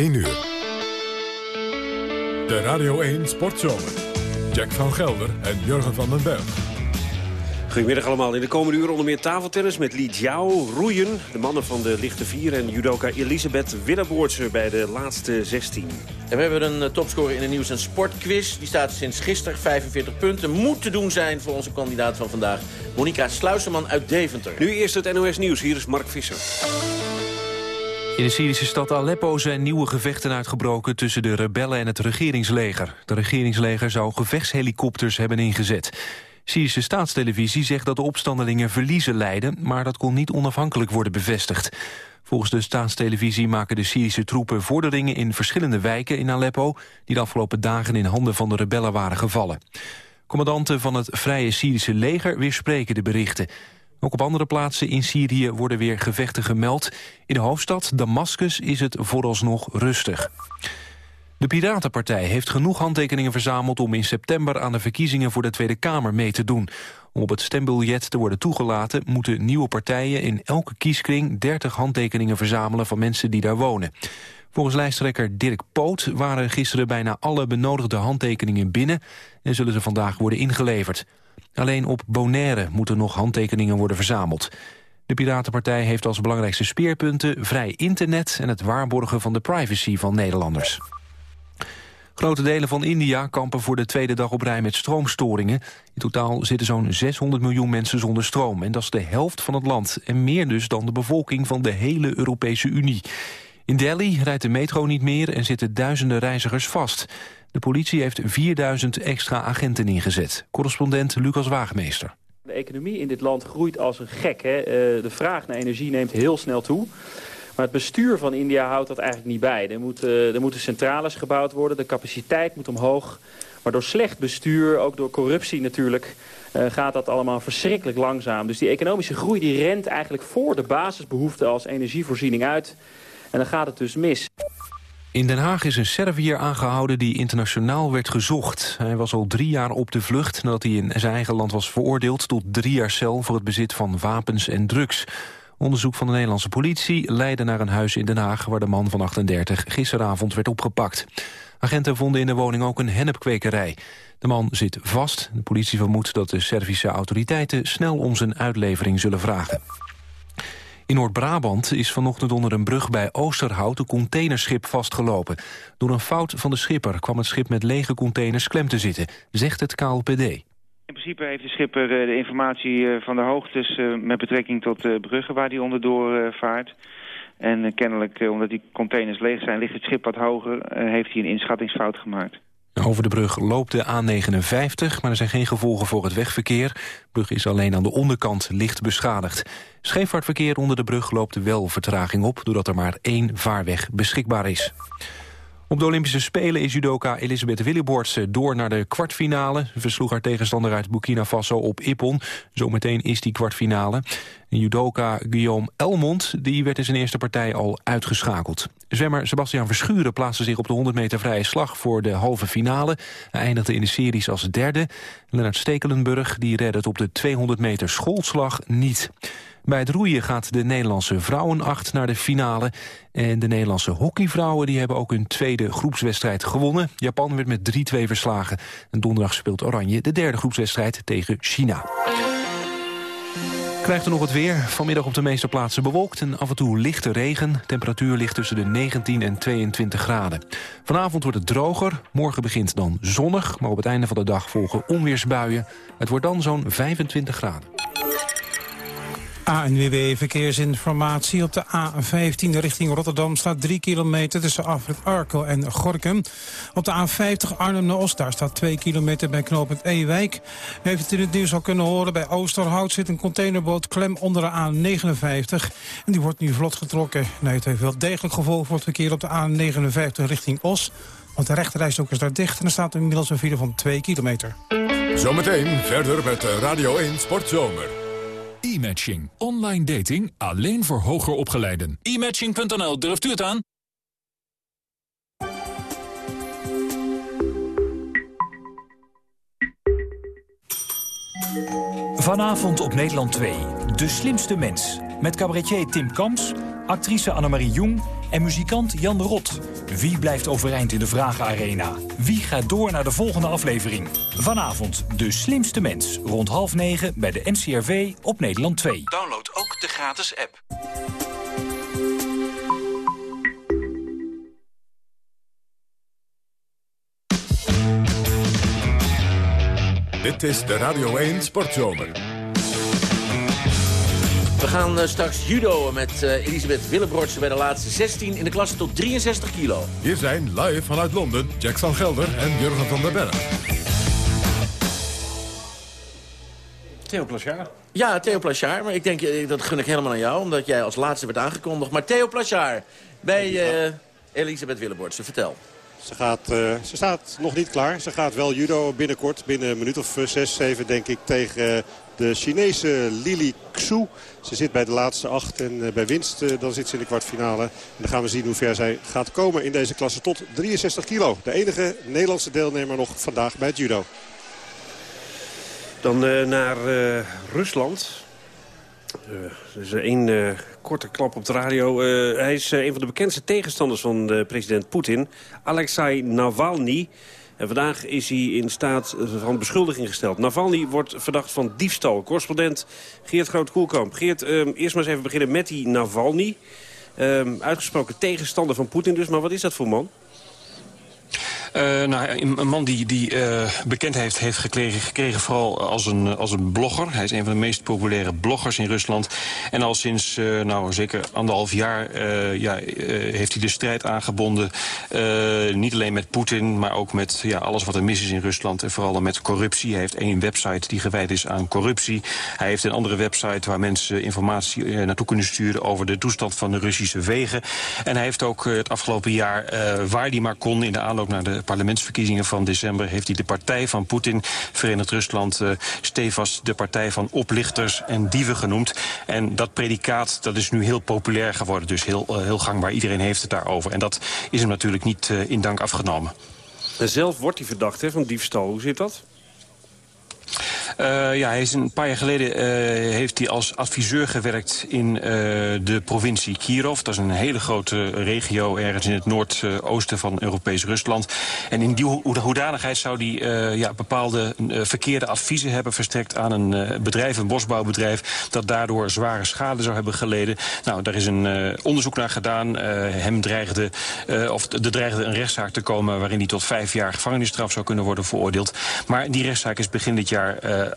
1 uur. De Radio 1 Sportzomer. Jack van Gelder en Jurgen van den Berg. Goedemiddag allemaal. In de komende uur onder meer tafeltennis met Li Jiao, roeien, de mannen van de lichte vier... en judoka Elisabeth Willeboortse bij de laatste 16. En we hebben een uh, topscorer in de nieuws- en sportquiz. Die staat sinds gisteren 45 punten. Moet te doen zijn voor onze kandidaat van vandaag. Monika Sluiserman uit Deventer. Nu eerst het NOS Nieuws. Hier is Mark Visser. In de Syrische stad Aleppo zijn nieuwe gevechten uitgebroken tussen de rebellen en het regeringsleger. De regeringsleger zou gevechtshelikopters hebben ingezet. Syrische staatstelevisie zegt dat de opstandelingen verliezen leiden... maar dat kon niet onafhankelijk worden bevestigd. Volgens de staatstelevisie maken de Syrische troepen vorderingen... in verschillende wijken in Aleppo... die de afgelopen dagen in handen van de rebellen waren gevallen. Commandanten van het Vrije Syrische leger weerspreken de berichten. Ook op andere plaatsen in Syrië worden weer gevechten gemeld. In de hoofdstad Damascus is het vooralsnog rustig. De Piratenpartij heeft genoeg handtekeningen verzameld... om in september aan de verkiezingen voor de Tweede Kamer mee te doen. Om op het stembiljet te worden toegelaten... moeten nieuwe partijen in elke kieskring 30 handtekeningen verzamelen... van mensen die daar wonen. Volgens lijsttrekker Dirk Poot waren gisteren bijna alle benodigde handtekeningen binnen... en zullen ze vandaag worden ingeleverd. Alleen op Bonaire moeten nog handtekeningen worden verzameld. De Piratenpartij heeft als belangrijkste speerpunten vrij internet... en het waarborgen van de privacy van Nederlanders. Grote delen van India kampen voor de tweede dag op rij met stroomstoringen. In totaal zitten zo'n 600 miljoen mensen zonder stroom. En dat is de helft van het land. En meer dus dan de bevolking van de hele Europese Unie. In Delhi rijdt de metro niet meer en zitten duizenden reizigers vast. De politie heeft 4000 extra agenten ingezet. Correspondent Lucas Waagmeester. De economie in dit land groeit als een gek. Hè? de vraag naar energie neemt heel snel toe. Maar het bestuur van India houdt dat eigenlijk niet bij. Er moeten, er moeten centrales gebouwd worden, de capaciteit moet omhoog. Maar door slecht bestuur, ook door corruptie natuurlijk, uh, gaat dat allemaal verschrikkelijk langzaam. Dus die economische groei die rent eigenlijk voor de basisbehoeften als energievoorziening uit. En dan gaat het dus mis. In Den Haag is een Serviër aangehouden die internationaal werd gezocht. Hij was al drie jaar op de vlucht nadat hij in zijn eigen land was veroordeeld... tot drie jaar cel voor het bezit van wapens en drugs. Onderzoek van de Nederlandse politie leidde naar een huis in Den Haag... waar de man van 38 gisteravond werd opgepakt. Agenten vonden in de woning ook een hennepkwekerij. De man zit vast. De politie vermoedt dat de Servische autoriteiten... snel om zijn uitlevering zullen vragen. In Noord-Brabant is vanochtend onder een brug bij Oosterhout... een containerschip vastgelopen. Door een fout van de schipper kwam het schip met lege containers klem te zitten... zegt het KLPD. In principe heeft de schipper eh, de informatie eh, van de hoogtes eh, met betrekking tot de bruggen waar hij onderdoor vaart. En kennelijk, omdat die containers leeg zijn, ligt het schip wat hoger, heeft hij een inschattingsfout gemaakt. Over de brug loopt de A59, maar er zijn geen gevolgen voor het wegverkeer. De brug is alleen aan de onderkant licht beschadigd. Scheepvaartverkeer onder de brug loopt wel vertraging op... doordat er maar één vaarweg beschikbaar is. Op de Olympische Spelen is judoka Elisabeth Willeboortse door naar de kwartfinale. Ze versloeg haar tegenstander uit Burkina Faso op Ippon. Zometeen is die kwartfinale. Judoka Guillaume Elmond die werd in zijn eerste partij al uitgeschakeld. Zwemmer Sebastian Verschuren plaatste zich op de 100 meter vrije slag voor de halve finale. Hij eindigde in de series als derde. Lennart Stekelenburg die redde het op de 200 meter schoolslag niet. Bij het roeien gaat de Nederlandse vrouwenacht naar de finale. En de Nederlandse hockeyvrouwen die hebben ook hun tweede groepswedstrijd gewonnen. Japan werd met 3-2 verslagen. En donderdag speelt Oranje de derde groepswedstrijd tegen China. Krijgt er nog het weer. Vanmiddag op de meeste plaatsen bewolkt en af en toe lichte regen. Temperatuur ligt tussen de 19 en 22 graden. Vanavond wordt het droger. Morgen begint dan zonnig. Maar op het einde van de dag volgen onweersbuien. Het wordt dan zo'n 25 graden. ANWB Verkeersinformatie. Op de A15 richting Rotterdam staat 3 kilometer tussen Afrit Arkel en Gorkum. Op de A50 Arnhem naar Oost, daar staat 2 kilometer bij knooppunt Ewijk. U heeft het in het nieuws al kunnen horen. Bij Oosterhout zit een containerboot klem onder de A59. En die wordt nu vlot getrokken. Nee, het heeft wel degelijk gevolg voor het verkeer op de A59 richting Os. Want de rechterrijstok is daar dicht en er staat inmiddels een file van 2 kilometer. Zometeen verder met Radio 1 Sportzomer. E-matching. Online dating alleen voor hoger opgeleiden. E-matching.nl, durft u het aan? Vanavond op Nederland 2. De slimste mens. Met cabaretier Tim Kams, actrice Annemarie Jong en muzikant Jan Rot. Wie blijft overeind in de Vragenarena? Wie gaat door naar de volgende aflevering? Vanavond De Slimste Mens, rond half negen bij de NCRV op Nederland 2. Download ook de gratis app. Dit is de Radio 1 Sportzomer. We gaan uh, straks judo met uh, Elisabeth Willebrortse bij de laatste 16 in de klasse tot 63 kilo. Hier zijn live vanuit Londen Jack van Gelder en Jurgen van der Berg. Theo Plachard. Ja, Theo Plachard, maar ik denk eh, dat gun ik helemaal aan jou, omdat jij als laatste werd aangekondigd. Maar Theo Plachard bij uh, Elisabeth Willebrortse, vertel. Ze, gaat, uh, ze staat nog niet klaar. Ze gaat wel judo binnenkort, binnen een minuut of 6, 7 denk ik, tegen de Chinese Lili Xu. Ze zit bij de laatste acht en uh, bij winst uh, dan zit ze in de kwartfinale. En dan gaan we zien hoe ver zij gaat komen in deze klasse tot 63 kilo. De enige Nederlandse deelnemer nog vandaag bij het judo. Dan uh, naar Rusland. er is één korte klap op de radio. hij is een van de bekendste tegenstanders van president Poetin. Alexei Navalny. En vandaag is hij in staat van beschuldiging gesteld. Navalny wordt verdacht van diefstal. Correspondent Geert Groot-Koelkamp. Geert, um, eerst maar eens even beginnen met die Navalny. Um, uitgesproken tegenstander van Poetin dus. Maar wat is dat voor man? Uh, nou, een man die, die uh, bekendheid heeft gekregen, gekregen vooral als een, als een blogger. Hij is een van de meest populaire bloggers in Rusland. En al sinds uh, nou, zeker anderhalf jaar ja, heeft hij de strijd aangebonden. niet alleen met Poetin, maar ook met ja, alles wat er mis is in Rusland. En vooral met corruptie. Hij heeft één website die gewijd is aan corruptie. Hij heeft een andere website waar mensen informatie naartoe kunnen sturen... over de toestand van de Russische wegen. En hij heeft ook het afgelopen jaar, waar hij maar kon... in de aanloop naar de parlementsverkiezingen van december... heeft hij de partij van Poetin, Verenigd Rusland... Uh, stevast de partij van oplichters en dieven genoemd. En dat predicaat dat is nu heel populair geworden. Dus heel, uh, heel gangbaar. Iedereen heeft het daarover. En dat is hem natuurlijk niet uh, in dank afgenomen. En zelf wordt hij verdacht van diefstal. Hoe zit dat? Uh, ja, hij is een paar jaar geleden uh, heeft hij als adviseur gewerkt in uh, de provincie Kirov. Dat is een hele grote regio ergens in het noordoosten van Europees Rusland. En in die hoedanigheid zou hij ja, bepaalde verkeerde adviezen hebben verstrekt aan een bedrijf, een bosbouwbedrijf, dat daardoor zware schade zou hebben geleden. Nou, daar is een onderzoek naar gedaan. hem dreigde, of er dreigde een rechtszaak te komen waarin hij tot vijf jaar gevangenisstraf zou kunnen worden veroordeeld. Maar die rechtszaak is begin dit jaar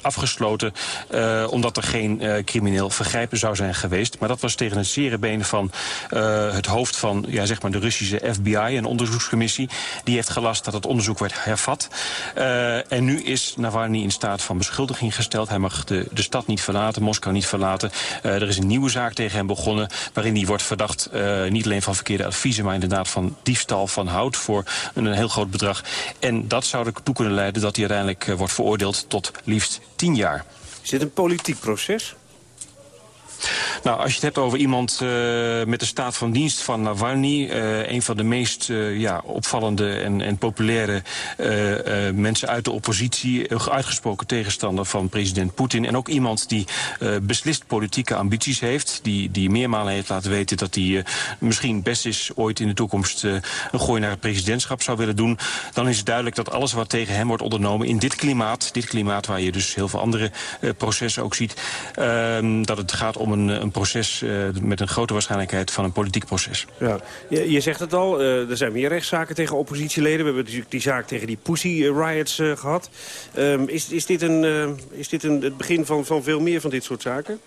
afgesloten... Uh, omdat er geen uh, crimineel vergrijpen zou zijn geweest. Maar dat was tegen het zere been van het hoofd van ja, zeg maar de Russische FBI... een onderzoekscommissie. Die heeft gelast dat het onderzoek werd hervat. en nu is Navalny in staat van beschuldiging gesteld. Hij mag de, de stad niet verlaten, Moskou niet verlaten. er is een nieuwe zaak tegen hem begonnen... waarin hij wordt verdacht niet alleen van verkeerde adviezen... maar inderdaad van diefstal van hout voor een, een heel groot bedrag. En dat zou ertoe kunnen leiden dat hij uiteindelijk wordt veroordeeld... tot liefst tien jaar. Is dit een politiek proces? Nou, als je het hebt over iemand uh, met de staat van dienst van Navalny... Uh, een van de meest uh, ja, opvallende en, en populaire mensen uit de oppositie... uitgesproken tegenstander van president Poetin. En ook iemand die beslist politieke ambities heeft. Die, die meermalen heeft laten weten dat hij misschien best is ooit in de toekomst... een gooi naar het presidentschap zou willen doen. Dan is het duidelijk dat alles wat tegen hem wordt ondernomen in dit klimaat... dit klimaat waar je dus heel veel andere processen ook ziet... Ehm, dat het gaat om een, proces uh, met een grote waarschijnlijkheid van een politiek proces. Ja. Je, zegt het al, uh, er zijn meer rechtszaken tegen oppositieleden. We hebben natuurlijk die zaak tegen die Pussy Riots uh, gehad. Um, is, is dit, een, is dit een, het begin van, van veel meer van dit soort zaken?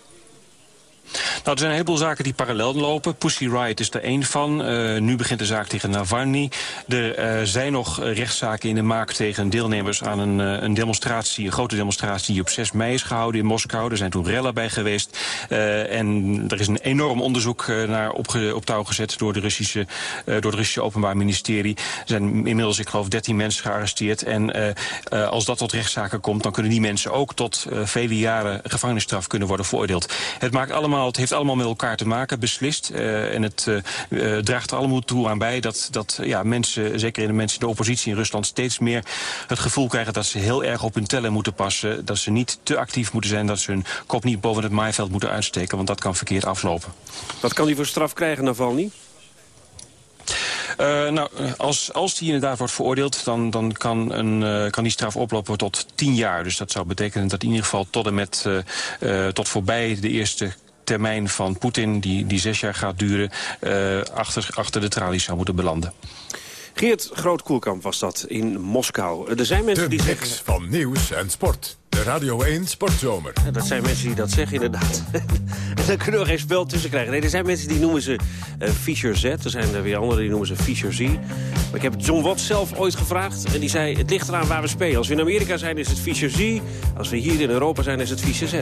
Nou, er zijn een heleboel zaken die parallel lopen. Pussy Riot is er één van. Uh, nu begint de zaak tegen Navalny. Er uh, zijn nog rechtszaken in de maak tegen deelnemers aan een, uh, een demonstratie, een grote demonstratie die op 6 mei is gehouden in Moskou. Er zijn toen rellen bij geweest. en er is een enorm onderzoek naar op touw gezet door, de Russische, door het Russische Openbaar Ministerie. Er zijn inmiddels, ik geloof, 13 mensen gearresteerd. En als dat tot rechtszaken komt, dan kunnen die mensen ook tot vele jaren gevangenisstraf kunnen worden veroordeeld. Het maakt allemaal allemaal, het heeft allemaal met elkaar te maken, beslist. Uh, en het uh, draagt er allemaal toe aan bij dat, dat ja, mensen, zeker in de mensen in de oppositie in Rusland... steeds meer het gevoel krijgen dat ze heel erg op hun tellen moeten passen. Dat ze niet te actief moeten zijn, dat ze hun kop niet boven het maaiveld moeten uitsteken. Want dat kan verkeerd aflopen. Wat kan hij voor straf krijgen, Navalny? nou, als, als die inderdaad wordt veroordeeld... dan, dan kan, een, kan die straf oplopen tot tien jaar. Dus dat zou betekenen dat in ieder geval tot en met... tot voorbij de eerste termijn van Poetin, die, die zes jaar gaat duren... achter, achter de tralies zou moeten belanden. Geert Groot-Koelkamp was dat in Moskou. Er zijn mensen de die zeggen... van nieuws en sport. De Radio 1 Sportzomer. Ja, dat zijn mensen die dat zeggen, inderdaad. en dan kunnen we geen spel tussen krijgen. Nee, er zijn mensen die noemen ze uh, Fischer Z. Er zijn er weer anderen die noemen ze Fischer Z. Maar ik heb John Watt zelf ooit gevraagd. En die zei, het ligt eraan waar we spelen. Als we in Amerika zijn, is het Fischer Z. Als we hier in Europa zijn, is het Fischer Z.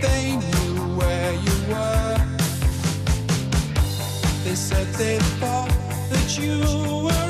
they knew where you were. They said they thought that you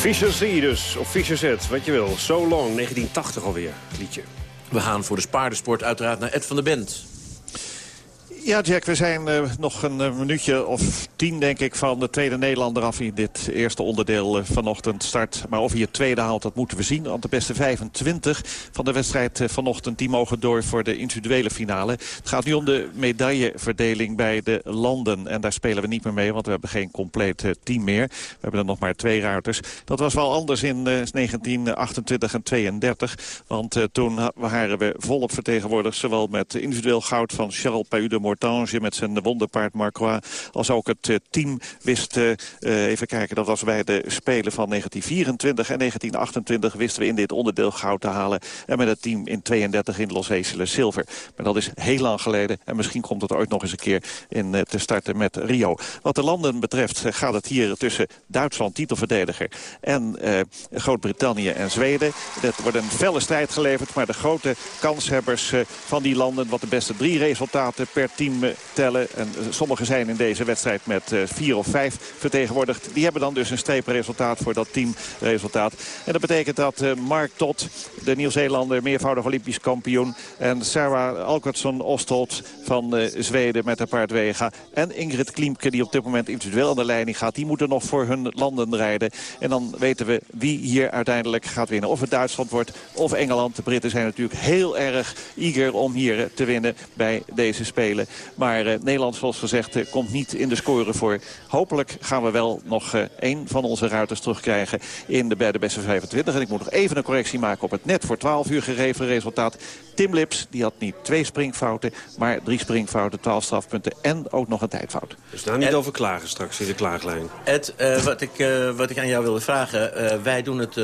Fischer Z dus, of Fischer Z, wat je wil. So Long, 1980 alweer, liedje. We gaan voor de spaardensport uiteraard naar Ed van der Bent. Ja, Jack, we zijn uh, nog een uh, minuutje of tien, denk ik, van de tweede Nederlander af... in dit eerste onderdeel uh, vanochtend start. Maar of hij het tweede haalt, dat moeten we zien. Want de beste 25 van de wedstrijd vanochtend... die mogen door voor de individuele finale. Het gaat nu om de medailleverdeling bij de landen. En daar spelen we niet meer mee, want we hebben geen compleet team meer. We hebben er nog maar twee ruiters. Dat was wel anders in 1928 en 32. Want toen waren we volop vertegenwoordigd... zowel met individueel goud van Charles Payou de Mortange met zijn wonderpaard Marcroix. Als ook het eh, team wist, uh, even kijken, dat was bij de Spelen van 1924 en 1928 wisten we in dit onderdeel goud te halen. En met het team in 32 in Los Angeles zilver. Maar dat is heel lang geleden en misschien komt het ooit nog eens een keer in te starten met Rio. Wat de landen betreft gaat het hier tussen Duitsland, titelverdediger, en Groot-Brittannië en Zweden. Het wordt een felle strijd geleverd, maar de grote kanshebbers van die landen, wat de beste drie resultaten per team tellen. En sommigen zijn in deze wedstrijd met vier of vijf vertegenwoordigd. Die hebben dan dus een streepresultaat voor dat teamresultaat. En dat betekent dat Mark Todd, de Nieuw-Zeelander, meervoudig Olympisch kampioen... en Sarah Alkertsson Ostold van Zweden met haar paard Wega... en Ingrid Kliemke, die op dit moment individueel aan de leiding gaat... die moeten nog voor hun landen rijden. En dan weten we wie hier uiteindelijk gaat winnen. Of het Duitsland wordt of Engeland. De Britten zijn natuurlijk heel erg eager om hier te winnen bij deze Spelen. Maar Nederland, zoals gezegd, komt niet in de score voor. Hopelijk gaan we wel nog één van onze ruiters terugkrijgen in de, bij de beste 25. En ik moet nog even een correctie maken op het net voor 12 uur gegeven resultaat. Tim Lips, die had niet twee springfouten, maar drie springfouten, 12 strafpunten en ook nog een tijdfout. Dus daar niet Ed, over klagen straks in de klaaglijn. Ed, wat, ik, wat ik aan jou wilde vragen. wij doen het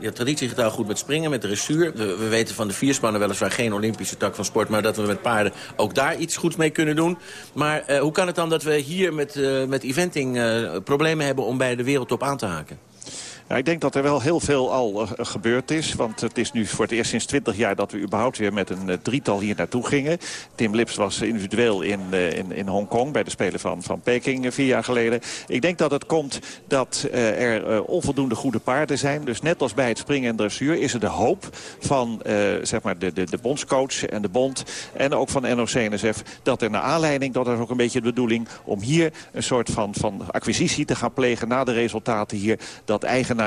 ja, traditiegetrouw goed met springen, met dressuur. We, we weten van de vierspannen weliswaar geen Olympische tak van sport... maar dat we met paarden ook daar iets goeds mee kunnen doen. Maar uh, hoe kan het dan dat we hier met, uh, met eventing uh, problemen hebben... om bij de wereldtop aan te haken? Ik denk dat er wel heel veel al uh, gebeurd is. Want het is nu voor het eerst sinds 20 jaar dat we überhaupt weer met een uh, drietal hier naartoe gingen. Tim Lips was individueel in, uh, in, in Hongkong bij de Spelen van, van Peking vier jaar geleden. Ik denk dat het komt dat er onvoldoende goede paarden zijn. Dus net als bij het springen en dressuur is er de hoop van zeg maar de, de, de bondscoach en de bond. En ook van NOC-NSF dat er naar aanleiding, dat is ook een beetje de bedoeling... om hier een soort van, van acquisitie te gaan plegen na de resultaten hier. Dat eigen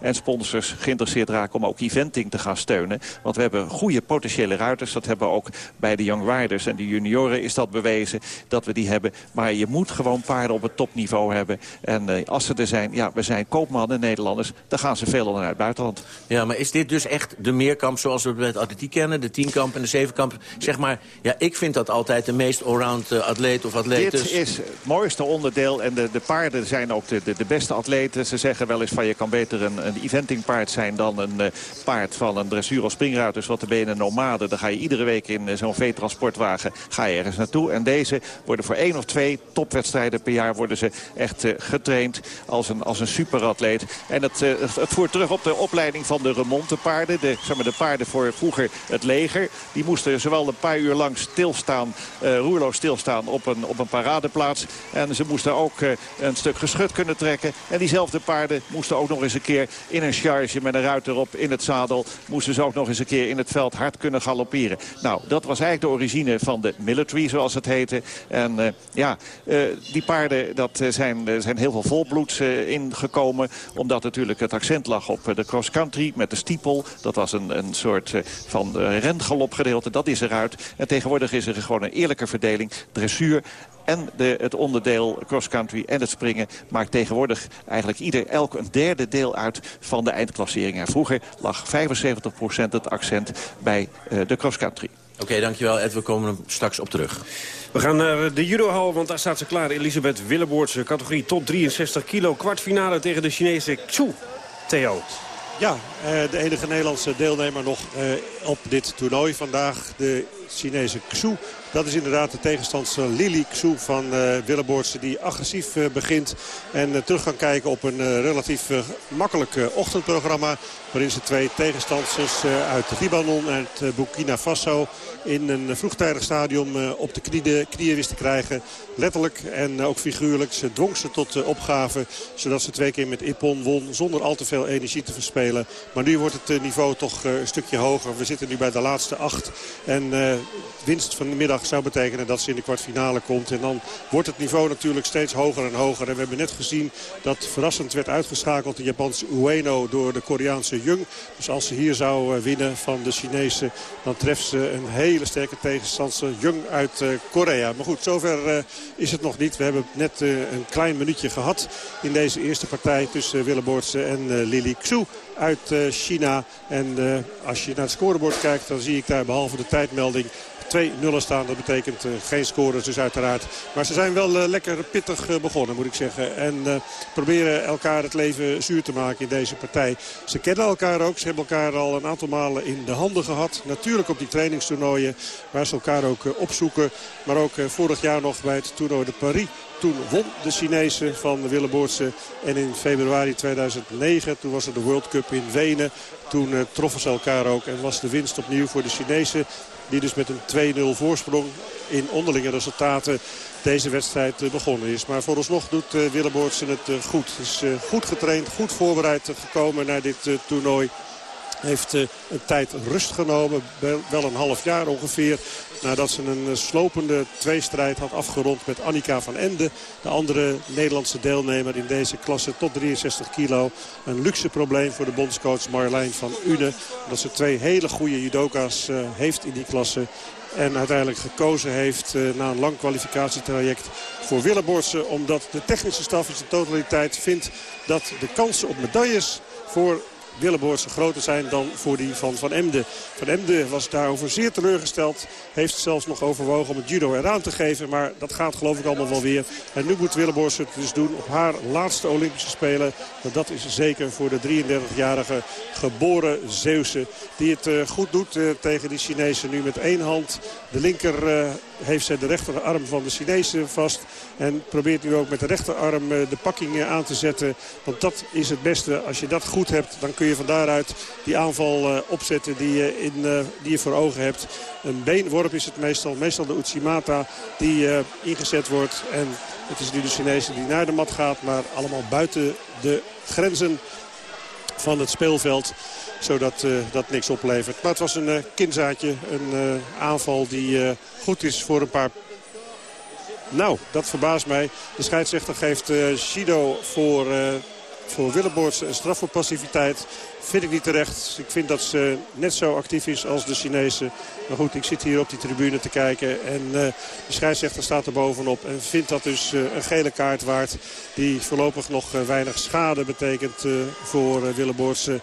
en sponsors geïnteresseerd raken om ook eventing te gaan steunen. Want we hebben goede potentiële ruiters. Dat hebben we ook bij de Young Riders en de junioren is dat bewezen dat we die hebben. Maar je moet gewoon paarden op het topniveau hebben. En uh, als ze er zijn, ja, we zijn koopmannen Nederlanders, dan gaan ze veel naar het buitenland. Ja, maar is dit dus echt de meerkamp zoals we het met atletiek kennen? De tienkamp en de zevenkamp? Zeg maar, ja, ik vind dat altijd de meest allround uh, atleet of atleet. Dit is het mooiste onderdeel en de, de paarden zijn ook de, de, de beste atleten. Ze zeggen wel eens van je kan beter een, eventingpaard zijn dan een uh, paard van een dressuur of springruiters. Wat de benen nomade. Dan ga je iedere week in uh, zo'n veetransportwagen ga je ergens naartoe. En deze worden voor één of twee topwedstrijden per jaar worden ze echt uh, getraind als een, als een superatleet. En het, het, voert terug op de opleiding van de remontepaarden. De, zeg maar, de paarden voor vroeger het leger. Die moesten zowel een paar uur lang stilstaan, roerloos stilstaan op een, op een paradeplaats. En ze moesten ook een stuk geschut kunnen trekken. En diezelfde paarden moesten ook nog een keer in een charge met een ruiter op in het zadel. Moesten ze ook nog eens een keer in het veld hard kunnen galopperen. Nou, dat was eigenlijk de origine van de military, zoals het heette. En uh, ja, uh, die paarden, dat zijn, er zijn heel veel volbloeds uh, ingekomen. Omdat natuurlijk het accent lag op de cross-country met de stiepel. Dat was een, een soort van rengalopgedeelte. Dat is eruit. En tegenwoordig is er gewoon een eerlijke verdeling. Dressuur en de, het onderdeel cross-country en het springen maakt tegenwoordig eigenlijk ieder elk een derde deel uit van de eindklassering. En vroeger lag 75% het accent bij uh, de cross-country. Oké, okay, dankjewel Ed. We komen er straks op terug. We gaan naar de judohal, want daar staat ze klaar. Elisabeth Willeboortse, categorie tot 63 kilo. Kwartfinale tegen de Chinese Xu. Theo. Ja, de enige Nederlandse deelnemer nog op dit toernooi vandaag. De Chinese Xu. Dat is inderdaad de tegenstander Lili Xu van uh, die agressief uh, begint. En uh, terug gaan kijken op een relatief makkelijk ochtendprogramma. Waarin ze twee tegenstanders uit Libanon en het Burkina Faso in een vroegtijdig stadium op de knieën, knieën wist te krijgen. Letterlijk en ook figuurlijk. Ze dwong ze tot opgave. Zodat ze twee keer met Ippon won zonder al te veel energie te verspelen. Maar nu wordt het niveau toch een stukje hoger. We zitten nu bij de laatste acht. En winst van de middag zou betekenen dat ze in de kwartfinale komt. En dan wordt het niveau natuurlijk steeds hoger en hoger. En we hebben net gezien dat verrassend werd uitgeschakeld de Japanse Ueno door de Koreaanse Jung. Dus als ze hier zou winnen van de Chinese, dan treft ze een hele sterke tegenstander Jung uit Korea. Maar goed, zover is het nog niet. We hebben net een klein minuutje gehad in deze eerste partij tussen Willeboortse en Lili Xu uit China. En als je naar het scorebord kijkt, dan zie ik daar behalve de tijdmelding twee nullen staan. Dat betekent uh, geen scores dus uiteraard. Maar ze zijn wel uh, lekker pittig uh, begonnen moet ik zeggen. En proberen elkaar het leven zuur te maken in deze partij. Ze kennen elkaar ook. Ze hebben elkaar al een aantal malen in de handen gehad. Natuurlijk op die trainingstoernooien waar ze elkaar ook opzoeken. Maar ook vorig jaar nog bij het toernooi de Paris. Toen won de Chinese van Willeboortse. En in februari 2009, toen was er de World Cup in Wenen. Toen troffen ze elkaar ook en was de winst opnieuw voor de Chinezen. Die dus met een 2-0 voorsprong in onderlinge resultaten deze wedstrijd eh, begonnen is. Maar vooralsnog doet uh, Willem Boortsen het uh, goed. Is goed getraind, goed voorbereid gekomen naar dit toernooi. Heeft een tijd rust genomen, wel een half jaar ongeveer. Nadat ze een slopende tweestrijd had afgerond met Annika van Ende. De andere Nederlandse deelnemer in deze klasse tot 63 kilo. Een luxe probleem voor de bondscoach Marlijn van Une. Dat ze twee hele goede judoka's heeft in die klasse. En uiteindelijk gekozen heeft uh, na een lang kwalificatietraject voor Willebortsen. Omdat de technische staf in zijn totaliteit vindt dat de kansen op medailles voor Willeboortse groter zijn dan voor die van Van Emden. Van Emden was daarover zeer teleurgesteld. Heeft zelfs nog overwogen om het judo eraan te geven. Maar dat gaat geloof ik allemaal wel weer. En nu moet Willeboortse het dus doen op haar laatste Olympische Spelen. Want dat is zeker voor de 33-jarige geboren Zeeuwse. Die het uh, goed doet uh, tegen die Chinezen. Nu met één hand. De linker uh, heeft zij de rechterarm van de Chinezen vast. En probeert nu ook met de rechterarm de pakking aan te zetten. Want dat is het beste. Als je dat goed hebt, dan kun je van daaruit die aanval uh, opzetten die je, in, uh, die je voor ogen hebt. Een beenworp is het meestal. Meestal de Utsimata die ingezet wordt. En het is nu de Chinese die naar de mat gaat. Maar allemaal buiten de grenzen van het speelveld zodat uh, dat niks oplevert. Maar het was een uh, kinzaadje, een uh, aanval die goed is voor een paar... Nou, dat verbaast mij. De scheidsrechter geeft Shido voor, voor Willeboorts een straf voor passiviteit. Vind ik niet terecht. Ik vind dat ze net zo actief is als de Chinezen. Maar goed, ik zit hier op die tribune te kijken. En uh, de scheidsrechter staat er bovenop. En vindt dat dus uh, een gele kaart waard. Die voorlopig nog uh, weinig schade betekent voor Willeboortse.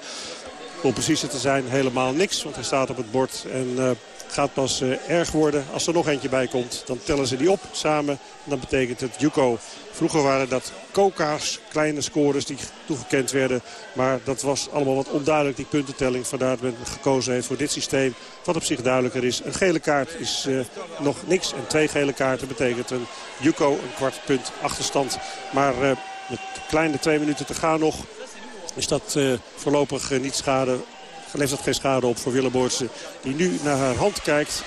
Om precies te zijn helemaal niks. Want hij staat op het bord. En gaat pas uh, erg worden. Als er nog eentje bij komt, dan tellen ze die op samen. En dan betekent het Juco. Vroeger waren dat koka's, kleine scores die toegekend werden. Maar dat was allemaal wat onduidelijk, die puntentelling. Vandaar dat men gekozen heeft voor dit systeem. Wat op zich duidelijker is. Een gele kaart is uh, nog niks. En twee gele kaarten betekent een Juco een kwart punt achterstand. Maar uh, met kleine twee minuten te gaan nog... is dat voorlopig niet schade levert dat geen schade op voor Willeboortse. Die nu naar haar hand kijkt.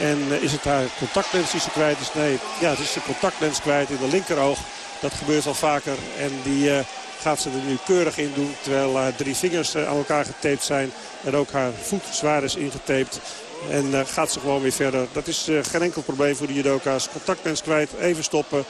En uh, is het haar contactlens die ze kwijt is? Nee, ja, het is de contactlens kwijt in de linkeroog. Dat gebeurt al vaker. En die uh, gaat ze er nu keurig in doen. Terwijl haar drie vingers uh, aan elkaar getaped zijn. En ook haar voet zwaar is ingetaped. En gaat ze gewoon weer verder. Dat is geen enkel probleem voor de judoka's. Contactlens kwijt, even stoppen.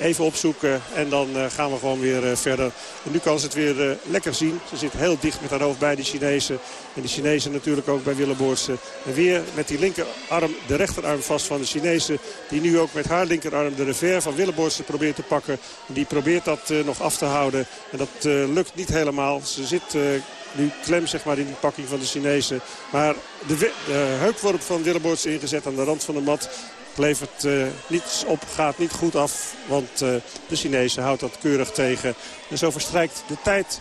Even opzoeken en dan uh, gaan we gewoon weer uh, verder. En nu kan ze het weer uh, lekker zien. Ze zit heel dicht met haar hoofd bij de Chinezen. En de Chinezen natuurlijk ook bij Willeboortse. En weer met die linkerarm, de rechterarm vast van de Chinezen. Die nu ook met haar linkerarm de revers van Willeboortse probeert te pakken. Die probeert dat nog af te houden. En dat lukt niet helemaal. Ze zit nu klem zeg maar, in die pakking van de Chinezen. Maar de, heupworp van Willeboortse ingezet aan de rand van de mat levert uh, niets op, gaat niet goed af. Want uh, de Chinezen houdt dat keurig tegen. En zo verstrijkt de tijd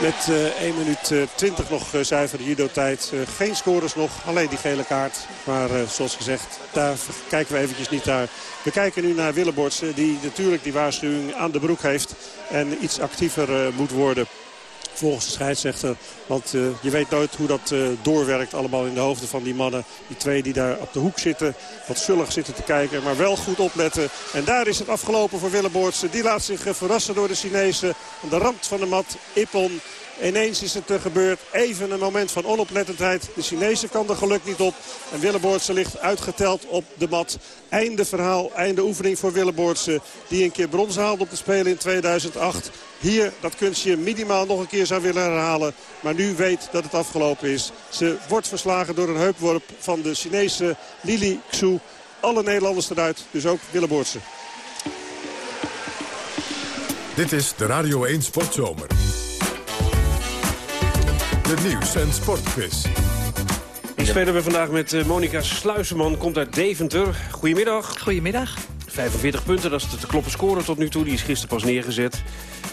met uh, 1 minuut 20 nog zuivere judo-tijd. geen scores nog, alleen die gele kaart. Maar zoals gezegd, daar kijken we eventjes niet naar. We kijken nu naar Willeboorts, die natuurlijk die waarschuwing aan de broek heeft. En iets actiever moet worden volgens de scheidsrechter. Want uh, je weet nooit hoe dat uh, doorwerkt allemaal in de hoofden van die mannen. Die twee die daar op de hoek zitten, wat zullig zitten te kijken. Maar wel goed opletten. En daar is het afgelopen voor Willeboortse. Die laat zich uh, verrassen door de Chinezen. Aan de rand van de mat, Ippon. Ineens is het gebeurd. Even een moment van onoplettendheid. De Chinezen kan er geluk niet op. En Willeboortse ligt uitgeteld op de mat. Einde verhaal, einde oefening voor Willeboortse. Die een keer brons haalde op de Spelen in 2008. Hier dat kunstje minimaal nog een keer zou willen herhalen. Maar nu weet dat het afgelopen is. Ze wordt verslagen door een heupworp van de Chinese Lili Xu. Alle Nederlanders eruit, dus ook Willeboortse. Dit is de Radio 1 Sportzomer. De nieuws- en sportquiz. Die spelen we vandaag met uh, Monika Sluiseman, komt uit Deventer. Goedemiddag. Goedemiddag. 45 punten, dat is de te kloppen score tot nu toe. Die is gisteren pas neergezet.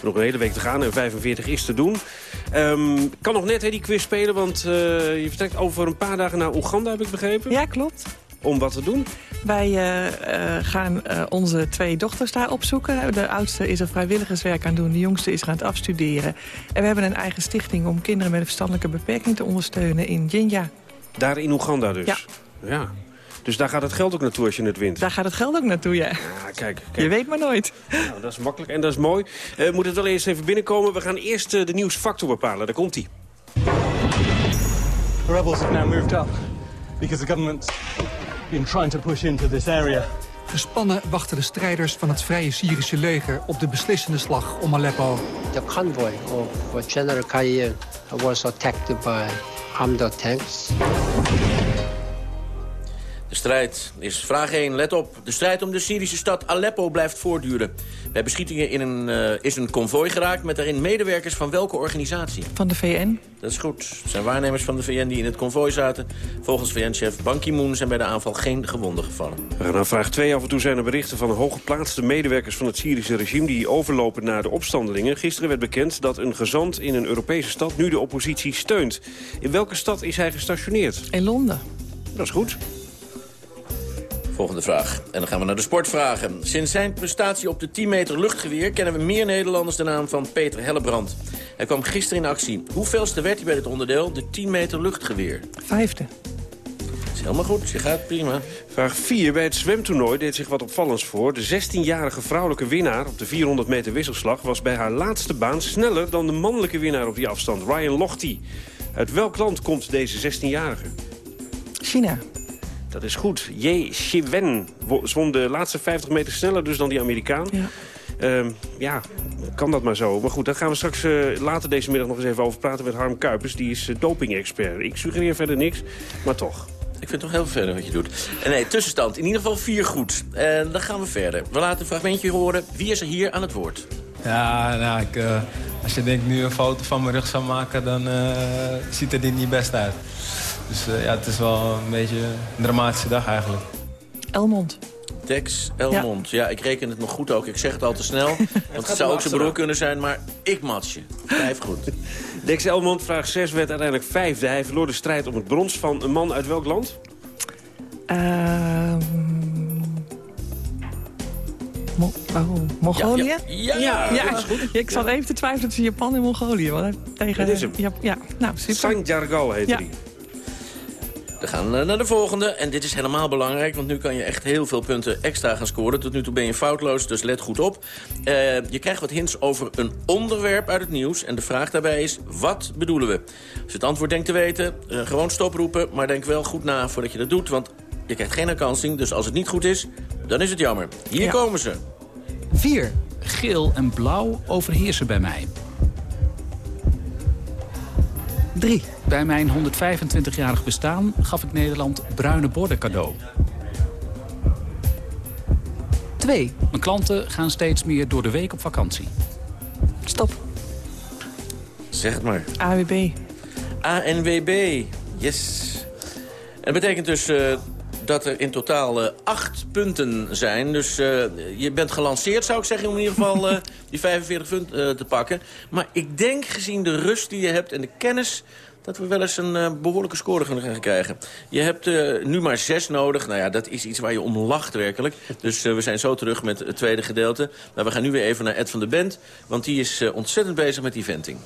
Nog een hele week te gaan en 45 is te doen. Um, kan nog net hè, die quiz spelen, want uh, je vertrekt over een paar dagen naar Oeganda, heb ik begrepen. Ja, klopt. Om wat te doen? Wij uh, uh, gaan uh, onze twee dochters daar opzoeken. De oudste is er vrijwilligerswerk aan doen. De jongste is er aan het afstuderen. En we hebben een eigen stichting om kinderen met een verstandelijke beperking te ondersteunen in Jinja. Daar in Oeganda dus? Ja. Ja. Dus daar gaat het geld ook naartoe als je het wint. Daar gaat het geld ook naartoe, ja. Ja, kijk, kijk. Je weet maar nooit. Nou, dat is makkelijk en dat is mooi. Eh moet het wel eerst even binnenkomen. We gaan eerst eh, de nieuwsfactor bepalen. Daar komt hij. The rebels have now moved up because the government's been trying to push into this area. Gespannen wachten de strijders van het Vrije Syrische leger op de beslissende slag om Aleppo. The convoy of General Kayer was attacked by armed tanks. De strijd is vraag 1, let op. De strijd om de Syrische stad Aleppo blijft voortduren. Bij beschietingen in een, eh, is een konvooi geraakt met daarin medewerkers van welke organisatie? Van de VN. Dat is goed. Het zijn waarnemers van de VN die in het konvooi zaten. Volgens VN-chef Ban Ki-moon zijn bij de aanval geen gewonden gevallen. We gaan naar vraag 2. Af en toe zijn er berichten van hooggeplaatste medewerkers van het Syrische regime... die overlopen naar de opstandelingen. Gisteren werd bekend dat een gezant in een Europese stad nu de oppositie steunt. In welke stad is hij gestationeerd? In Londen. Dat is goed. Volgende vraag. En dan gaan we naar de sportvragen. Sinds zijn prestatie op de 10 meter luchtgeweer... kennen we meer Nederlanders de naam van Peter Hellebrand. Hij kwam gisteren in actie. Hoeveelste werd hij bij dit onderdeel? De 10 meter luchtgeweer. Vijfde. Dat is helemaal goed. Je gaat prima. Vraag 4. Bij het zwemtoernooi deed zich wat opvallends voor. De 16-jarige vrouwelijke winnaar op de 400 meter wisselslag... was bij haar laatste baan sneller dan de mannelijke winnaar op die afstand, Ryan Lochte. Uit welk land komt deze 16-jarige? China. Dat is goed. Ye Shiwen wo- zwom de laatste 50 meter sneller dus dan die Amerikaan. Ja. Ehm, ja, kan dat maar zo. Maar goed, daar gaan we straks eh, later deze middag nog eens even over praten met Harm Kuipers. Die is eh, doping-expert. Ik suggereer verder niks, maar toch. Ik vind het toch heel verder wat je doet. En nee, tussenstand. In ieder geval vier goed. En dan gaan we verder. We laten een fragmentje horen. Wie is er hier aan het woord? Ja, nou, ik, eh, als je denkt nu een foto van mijn rug zou maken, dan eh, ziet er dit niet best uit. Dus eh, ja, het is wel een beetje een dramatische dag eigenlijk. Elmond. Dex Elmond. Ja. ik reken het nog goed ook. Ik zeg het al te snel. want het, zou ook zijn broer kunnen zijn, maar ik match je. Vijf goed. Dex Elmond, vraag 6, werd uiteindelijk vijfde. Hij verloor de strijd om het brons van een man uit welk land? Ehm Mo oh, Mongolië? Ja, ja, ja, ja, dat is goed. ik zat even te twijfelen tussen Japan en Mongolië. Want hij- tegen, Dat is hem. Ja, ja, nou, super. San Jargal heette Ja. hij. We gaan eh, naar de volgende. En dit is helemaal belangrijk, want nu kan je echt heel veel punten extra gaan scoren. Tot nu toe ben je foutloos, dus let goed op. Eh, je krijgt wat hints over een onderwerp uit het nieuws. En de vraag daarbij is, wat bedoelen we? Als je het antwoord denkt te weten, eh, gewoon stoproepen. Maar denk wel goed na voordat je dat doet, want je krijgt geen herkansing. Dus als het niet goed is, dan is het jammer. Hier Ja. komen ze. 4. Geel en blauw overheersen bij mij. 3. Bij mijn 125-jarig bestaan gaf ik Nederland bruine borden cadeau. 2. Mijn klanten gaan steeds meer door de week op vakantie. Stop. Zeg het maar. AWB. ANWB. Yes. En dat betekent dus eh, dat er in totaal eh, acht punten zijn. Dus eh, je bent gelanceerd, zou ik zeggen, om in ieder geval eh, die 45 punten te pakken. Maar ik denk, gezien de rust die je hebt en de kennis... dat we wel eens een eh, behoorlijke score gaan gaan krijgen. Je hebt nu maar zes nodig. Nou ja, dat is iets waar je om lacht werkelijk. Dus we zijn zo terug met het tweede gedeelte. Maar we gaan nu weer even naar Ed van der Bent. Want die is ontzettend bezig met die venting.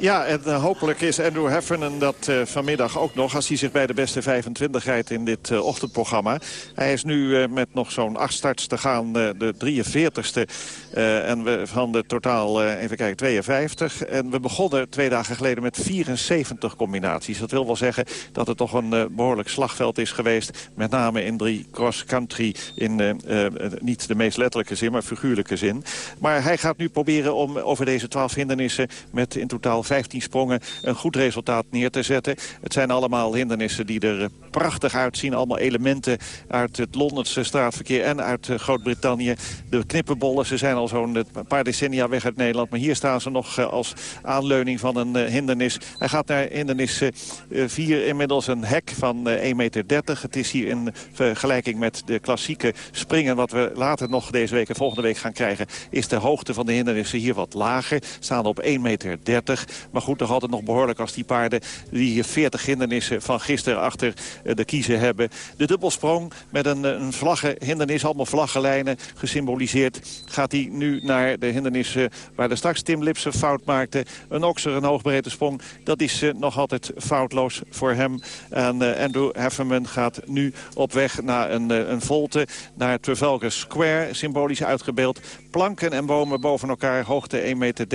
Ja, en eh, hopelijk is Andrew Heffernan dat eh, vanmiddag ook nog... als hij zich bij de beste 25 rijdt in dit eh, ochtendprogramma. Hij is nu met nog zo'n acht starts te gaan, de 43ste. eh, en we van de totaal, even kijken, 52. En we begonnen twee dagen geleden met 74 combinaties. Dat wil wel zeggen dat het toch een eh, behoorlijk slagveld is geweest. Met name in drie cross-country in niet de meest letterlijke zin, maar figuurlijke zin. Maar hij gaat nu proberen om over deze 12 hindernissen... met in totaal 15 sprongen een goed resultaat neer te zetten. Het zijn allemaal hindernissen die er eh, prachtig uitzien. Allemaal elementen uit het Londense straatverkeer en uit eh, Groot-Brittannië. De knippenbollen, ze zijn al zo'n eh, paar decennia weg uit Nederland. Maar hier staan ze nog als aanleuning van een hindernis. Hij gaat naar hindernis 4 inmiddels een hek van eh, 1,30 meter. Het is hier in vergelijking met de klassieke springen... wat we later nog deze week en volgende week gaan krijgen... is de hoogte van de hindernissen hier wat lager. Staan op 1,30 meter. Maar goed, nog altijd nog behoorlijk als die paarden... die 40 hindernissen van gisteren achter de kiezen hebben. De dubbelsprong met een, een vlaggenhindernis, allemaal vlaggenlijnen gesymboliseerd... gaat hij nu naar de hindernissen waar de straks Tim Lipsen fout maakte. Een okser, een hoogbreedte sprong, dat is nog altijd foutloos voor hem. En Andrew Hefferman gaat nu op weg naar een, een volte... naar Trafalgar Square, symbolisch uitgebeeld. Planken en bomen boven elkaar, hoogte 1,30 meter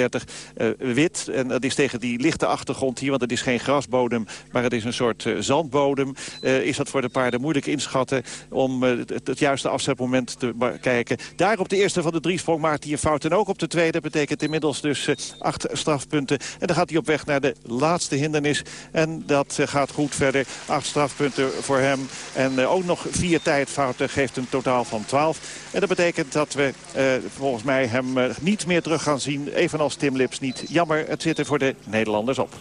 wit. En dat is tegen die lichte achtergrond hier, want het is geen grasbodem... maar het is een soort uh, zandbodem. Uh, is dat voor de paarden moeilijk inschatten om het, het, juiste afzetmoment te kijken. Daar op de eerste van de drie sprong maakt hij een fout. En ook op de tweede betekent inmiddels dus acht strafpunten. En dan gaat hij op weg naar de laatste hindernis. En dat gaat goed verder. Acht strafpunten voor hem. En ook nog vier tijdfouten geeft een totaal van 12. En dat betekent dat we uh, volgens mij hem niet meer terug gaan zien. Evenals Tim Lips niet. Jammer, het zit er voor de Nederlanders op.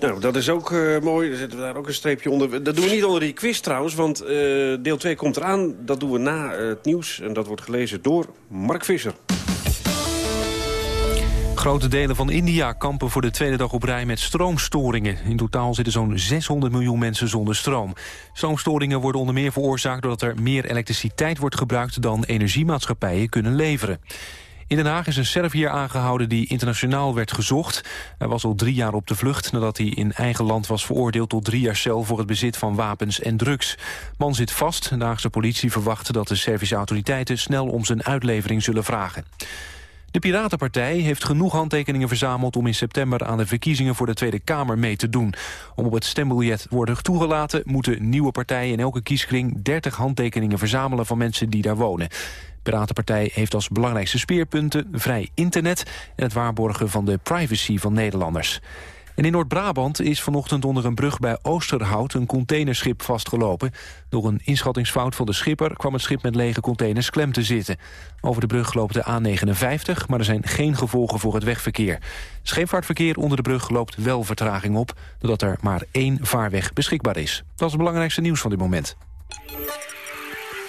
Nou, dat is ook uh, mooi. Dan zetten we daar ook een streepje onder. Dat doen we niet onder die quiz trouwens, want deel 2 komt eraan. Dat doen we na het nieuws en dat wordt gelezen door Mark Visser. Grote delen van India kampen voor de tweede dag op rij met stroomstoringen. In totaal zitten zo'n 600 miljoen mensen zonder stroom. Stroomstoringen worden onder meer veroorzaakt doordat er meer elektriciteit wordt gebruikt dan energiemaatschappijen kunnen leveren. In Den Haag is een Serviër aangehouden die internationaal werd gezocht. Hij was al drie jaar op de vlucht nadat hij in eigen land was veroordeeld tot drie jaar cel voor het bezit van wapens en drugs. Man zit vast. De Haagse politie verwacht dat de Servische autoriteiten snel om zijn uitlevering zullen vragen. De Piratenpartij heeft genoeg handtekeningen verzameld... om in september aan de verkiezingen voor de Tweede Kamer mee te doen. Om op het stembiljet worden toegelaten... moeten nieuwe partijen in elke kieskring 30 handtekeningen verzamelen... van mensen die daar wonen. De Piratenpartij heeft als belangrijkste speerpunten vrij internet... en het waarborgen van de privacy van Nederlanders. En in Noord-Brabant is vanochtend onder een brug bij Oosterhout een containerschip vastgelopen. Door een inschattingsfout van de schipper kwam het schip met lege containers klem te zitten. Over de brug loopt de A59, maar er zijn geen gevolgen voor het wegverkeer. Scheepvaartverkeer onder de brug loopt wel vertraging op, doordat er maar één vaarweg beschikbaar is. Dat is het belangrijkste nieuws van dit moment.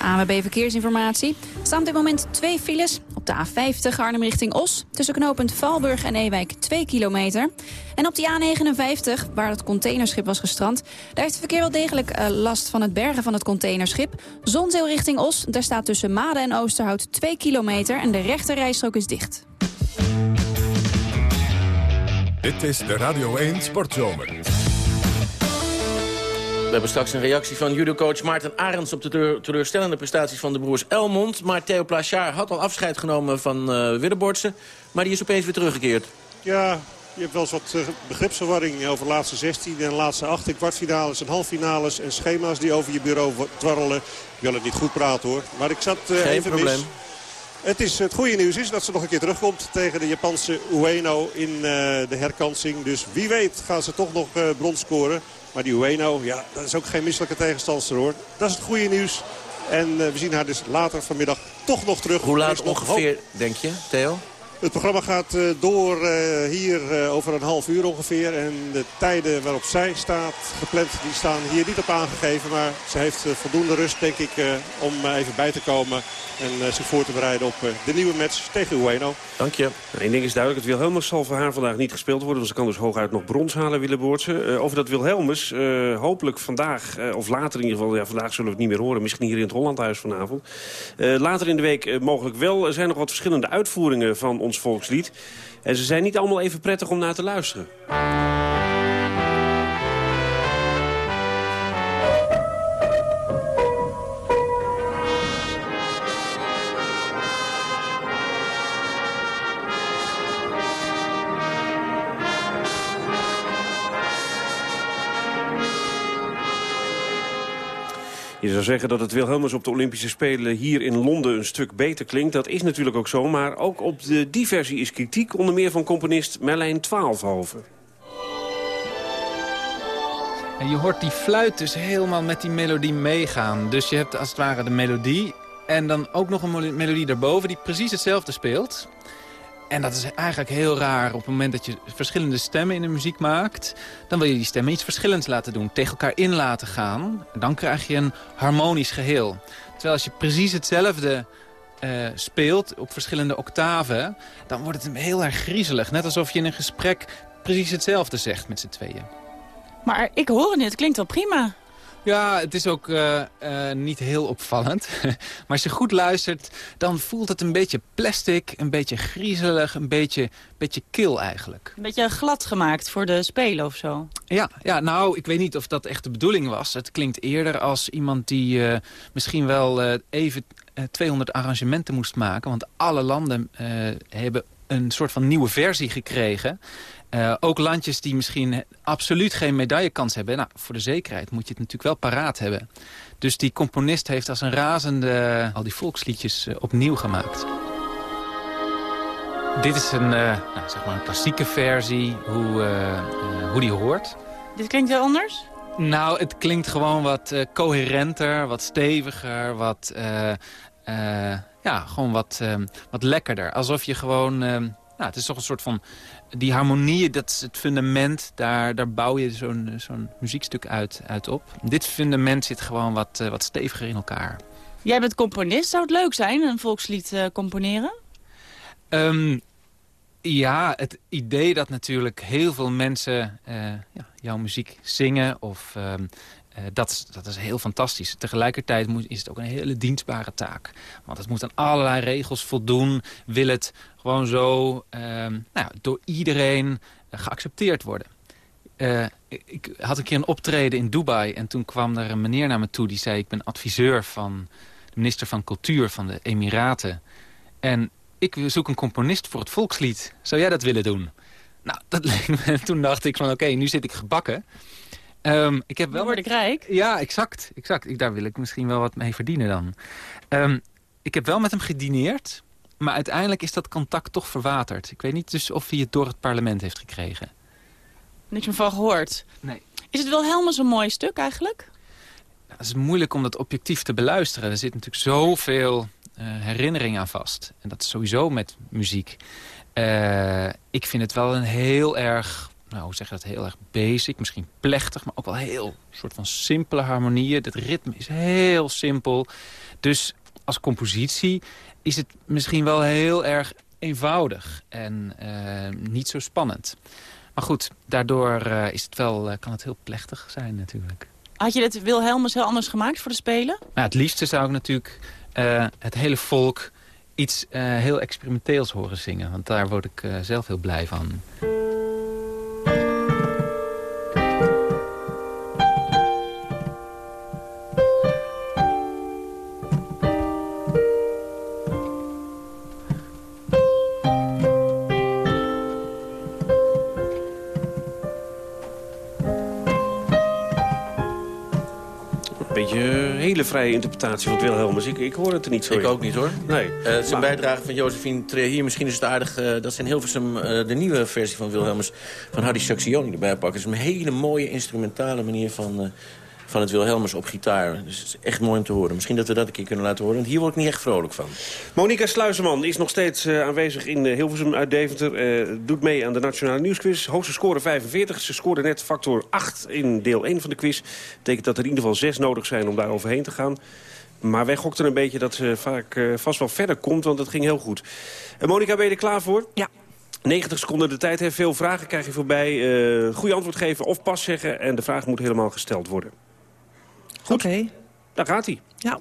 ANWB Verkeersinformatie. Er staan op dit moment twee files. Op de A50 Arnhem richting Os. Tussen knooppunt Valburg en Ewijk 2 kilometer. En op de A59, waar het containerschip was gestrand... daar heeft het verkeer wel degelijk uh, last van het bergen van het containerschip. Zonzeel richting Os. Daar staat tussen Maden en Oosterhout 2 kilometer... en de rechte rijstrook is dicht. Dit is de Radio 1 Sportzomer. We hebben straks een reactie van judocoach Maarten Arends... op de teleurstellende prestaties van de broers Elmond. Maar Theo Plachard had al afscheid genomen van uh, Willebordse. Maar die is opeens weer teruggekeerd. Ja, je hebt wel eens wat uh, begripsverwarring over de laatste 16 en de laatste 8 kwartfinales en halffinales en schema's die over je bureau dwarrelen. Ik wil het niet goed praten hoor. Maar ik zat uh, Geen even probleem. mis. Het, is, het goede nieuws is dat ze nog een keer terugkomt tegen de Japanse Ueno in uh, de herkansing. Dus wie weet gaan ze toch nog uh, brons scoren. Maar die Ueno, ja, dat is ook geen misselijke tegenstander hoor. Dat is het goede nieuws. En uh, we zien haar dus later vanmiddag toch nog terug. Hoe laat nog ongeveer, denk je, Theo? Het programma gaat uh, door uh, hier uh, over een half uur ongeveer. En de tijden waarop zij staat gepland, die staan hier niet op aangegeven. Maar ze heeft voldoende rust, denk ik, om even bij te komen. En zich voor te bereiden op de nieuwe match tegen Ueno. Dank je. Eén ding is duidelijk, het Wilhelmus zal voor haar vandaag niet gespeeld worden. Dus ze kan dus hooguit nog brons halen, Willeboortse. over dat Wilhelmus, hopelijk vandaag, of later in ieder geval... Ja, vandaag zullen we het niet meer horen, misschien hier in het Hollandhuis vanavond. later in de week mogelijk wel. Er zijn nog wat verschillende uitvoeringen van ons volkslied. En ze zijn niet allemaal even prettig om naar te luisteren. Je zou zeggen dat het Wilhelmus op de Olympische Spelen hier in Londen een stuk beter klinkt. Dat is natuurlijk ook zo, maar ook op de diversie is kritiek. Onder meer van componist Merlijn Twaalfhoven. En je hoort die fluit dus helemaal met die melodie meegaan. Dus je hebt als het ware de melodie en dan ook nog een melodie daarboven die precies hetzelfde speelt. En dat is eigenlijk heel raar op het moment dat je verschillende stemmen in de muziek maakt. Dan wil je die stemmen iets verschillends laten doen, tegen elkaar in laten gaan. En dan krijg je een harmonisch geheel. Terwijl als je precies hetzelfde uh, speelt op verschillende octaven... dan wordt het heel erg griezelig. Net alsof je in een gesprek precies hetzelfde zegt met z'n tweeën. Maar ik hoor het, het klinkt wel prima. Ja, het is ook eh, eh, niet heel opvallend. maar als je goed luistert, dan voelt het een beetje plastic, een beetje griezelig, een beetje, beetje kil eigenlijk. Een beetje glad gemaakt voor de spelen of zo. Ja, ja, nou, ik weet niet of dat echt de bedoeling was. Het klinkt eerder als iemand die eh, misschien wel even eh, 200 arrangementen moest maken. Want alle landen hebben een soort van nieuwe versie gekregen. Eh, ook landjes die misschien absoluut geen medaillekans hebben. Nou, voor de zekerheid moet je het natuurlijk wel paraat hebben. Dus die componist heeft als een razende al die volksliedjes eh, opnieuw gemaakt. Dit is een, eh, nou, zeg maar een klassieke versie, hoe, hoe die hoort. Dit klinkt wel anders? Nou, het klinkt gewoon wat coherenter, wat steviger, wat, ja, gewoon wat, wat lekkerder. Alsof je gewoon, nou, het is toch een soort van, die harmonieën, dat is het fundament, daar, daar bouw je zo'n zo'n muziekstuk uit, uit op. Dit fundament zit gewoon wat, eh, wat steviger in elkaar. Jij bent componist. Zou het leuk zijn, een volkslied eh, componeren? Ehm, ja, het idee dat natuurlijk heel veel mensen eh, ja, jouw muziek zingen... Of, ehm, eh, dat, is, dat is heel fantastisch. Tegelijkertijd moet, is het ook een hele dienstbare taak. Want het moet aan allerlei regels voldoen. Wil het gewoon zo ehm, nou, door iedereen eh, geaccepteerd worden. Eh, ik, had een keer een optreden in Dubai... en toen kwam er een meneer naar me toe die zei... ik ben adviseur van de minister van Cultuur van de Emiraten... En ik zoek een componist voor het volkslied. Zou jij dat willen doen? Nou, dat toen dacht ik van, oké, nu zit ik gebakken. Ehm, ik heb wel word ik rijk. Ja, exact. exact. Ik, daar wil ik misschien wel wat mee verdienen dan. Ehm, ik heb wel met hem gedineerd. Maar uiteindelijk is dat contact toch verwaterd. Ik weet niet dus of hij het door het parlement heeft gekregen. Niks meer van gehoord. Nee. Is het Wilhelmus een mooi stuk eigenlijk? Ja, het is moeilijk om dat objectief te beluisteren. Er zit natuurlijk zoveel uh, herinnering aan vast. En dat is sowieso met muziek. Uh, ik vind het wel een heel erg, nou hoe zeg je dat, heel erg basic. Misschien plechtig, maar ook wel heel soort van simpele harmonieën. Het ritme is heel simpel. Dus als compositie is het misschien wel heel erg eenvoudig. En uh, niet zo spannend. Maar goed, daardoor uh, is het wel, uh, kan het heel plechtig zijn natuurlijk. Had je dit Wilhelmus heel anders gemaakt voor de Spelen? Nou, het liefste zou ik natuurlijk het hele volk iets heel experimenteels horen zingen. Want daar word ik zelf heel blij van. Hele vrije interpretatie van Wilhelmus. Ik, ik hoor het er niet zo Ik in. ook niet hoor. Nee. Uh, zijn maar... bijdrage van Josephine Trehier. Misschien is het aardig uh, dat ze in Hilversum uh, de nieuwe versie van Wilhelmus... van Hardy Saxioni erbij pakken. Het is een hele mooie instrumentale manier van, van het Wilhelmus op gitaar. Dus het is echt mooi om te horen. Misschien dat we dat een keer kunnen laten horen. Want hier word ik niet echt vrolijk van. Monika Sluizeman is nog steeds aanwezig in Hilversum uit Deventer. doet mee aan de Nationale Nieuwsquiz. Hoogste score 45. Ze scoorde net factor 8 in deel 1 van de quiz. Dat betekent dat er in ieder geval 6 nodig zijn om daar overheen te gaan. Maar wij gokten een beetje dat ze vaak uh, vast wel verder komt, want het ging heel goed. Uh, Monika, ben je er klaar voor? Ja. 90 seconden de tijd. Hè. Veel vragen krijg je voorbij. Uh, goede antwoord geven of pas zeggen. En de vraag moet helemaal gesteld worden. Goed? Oké. Okay. Daar gaat hij. Ja.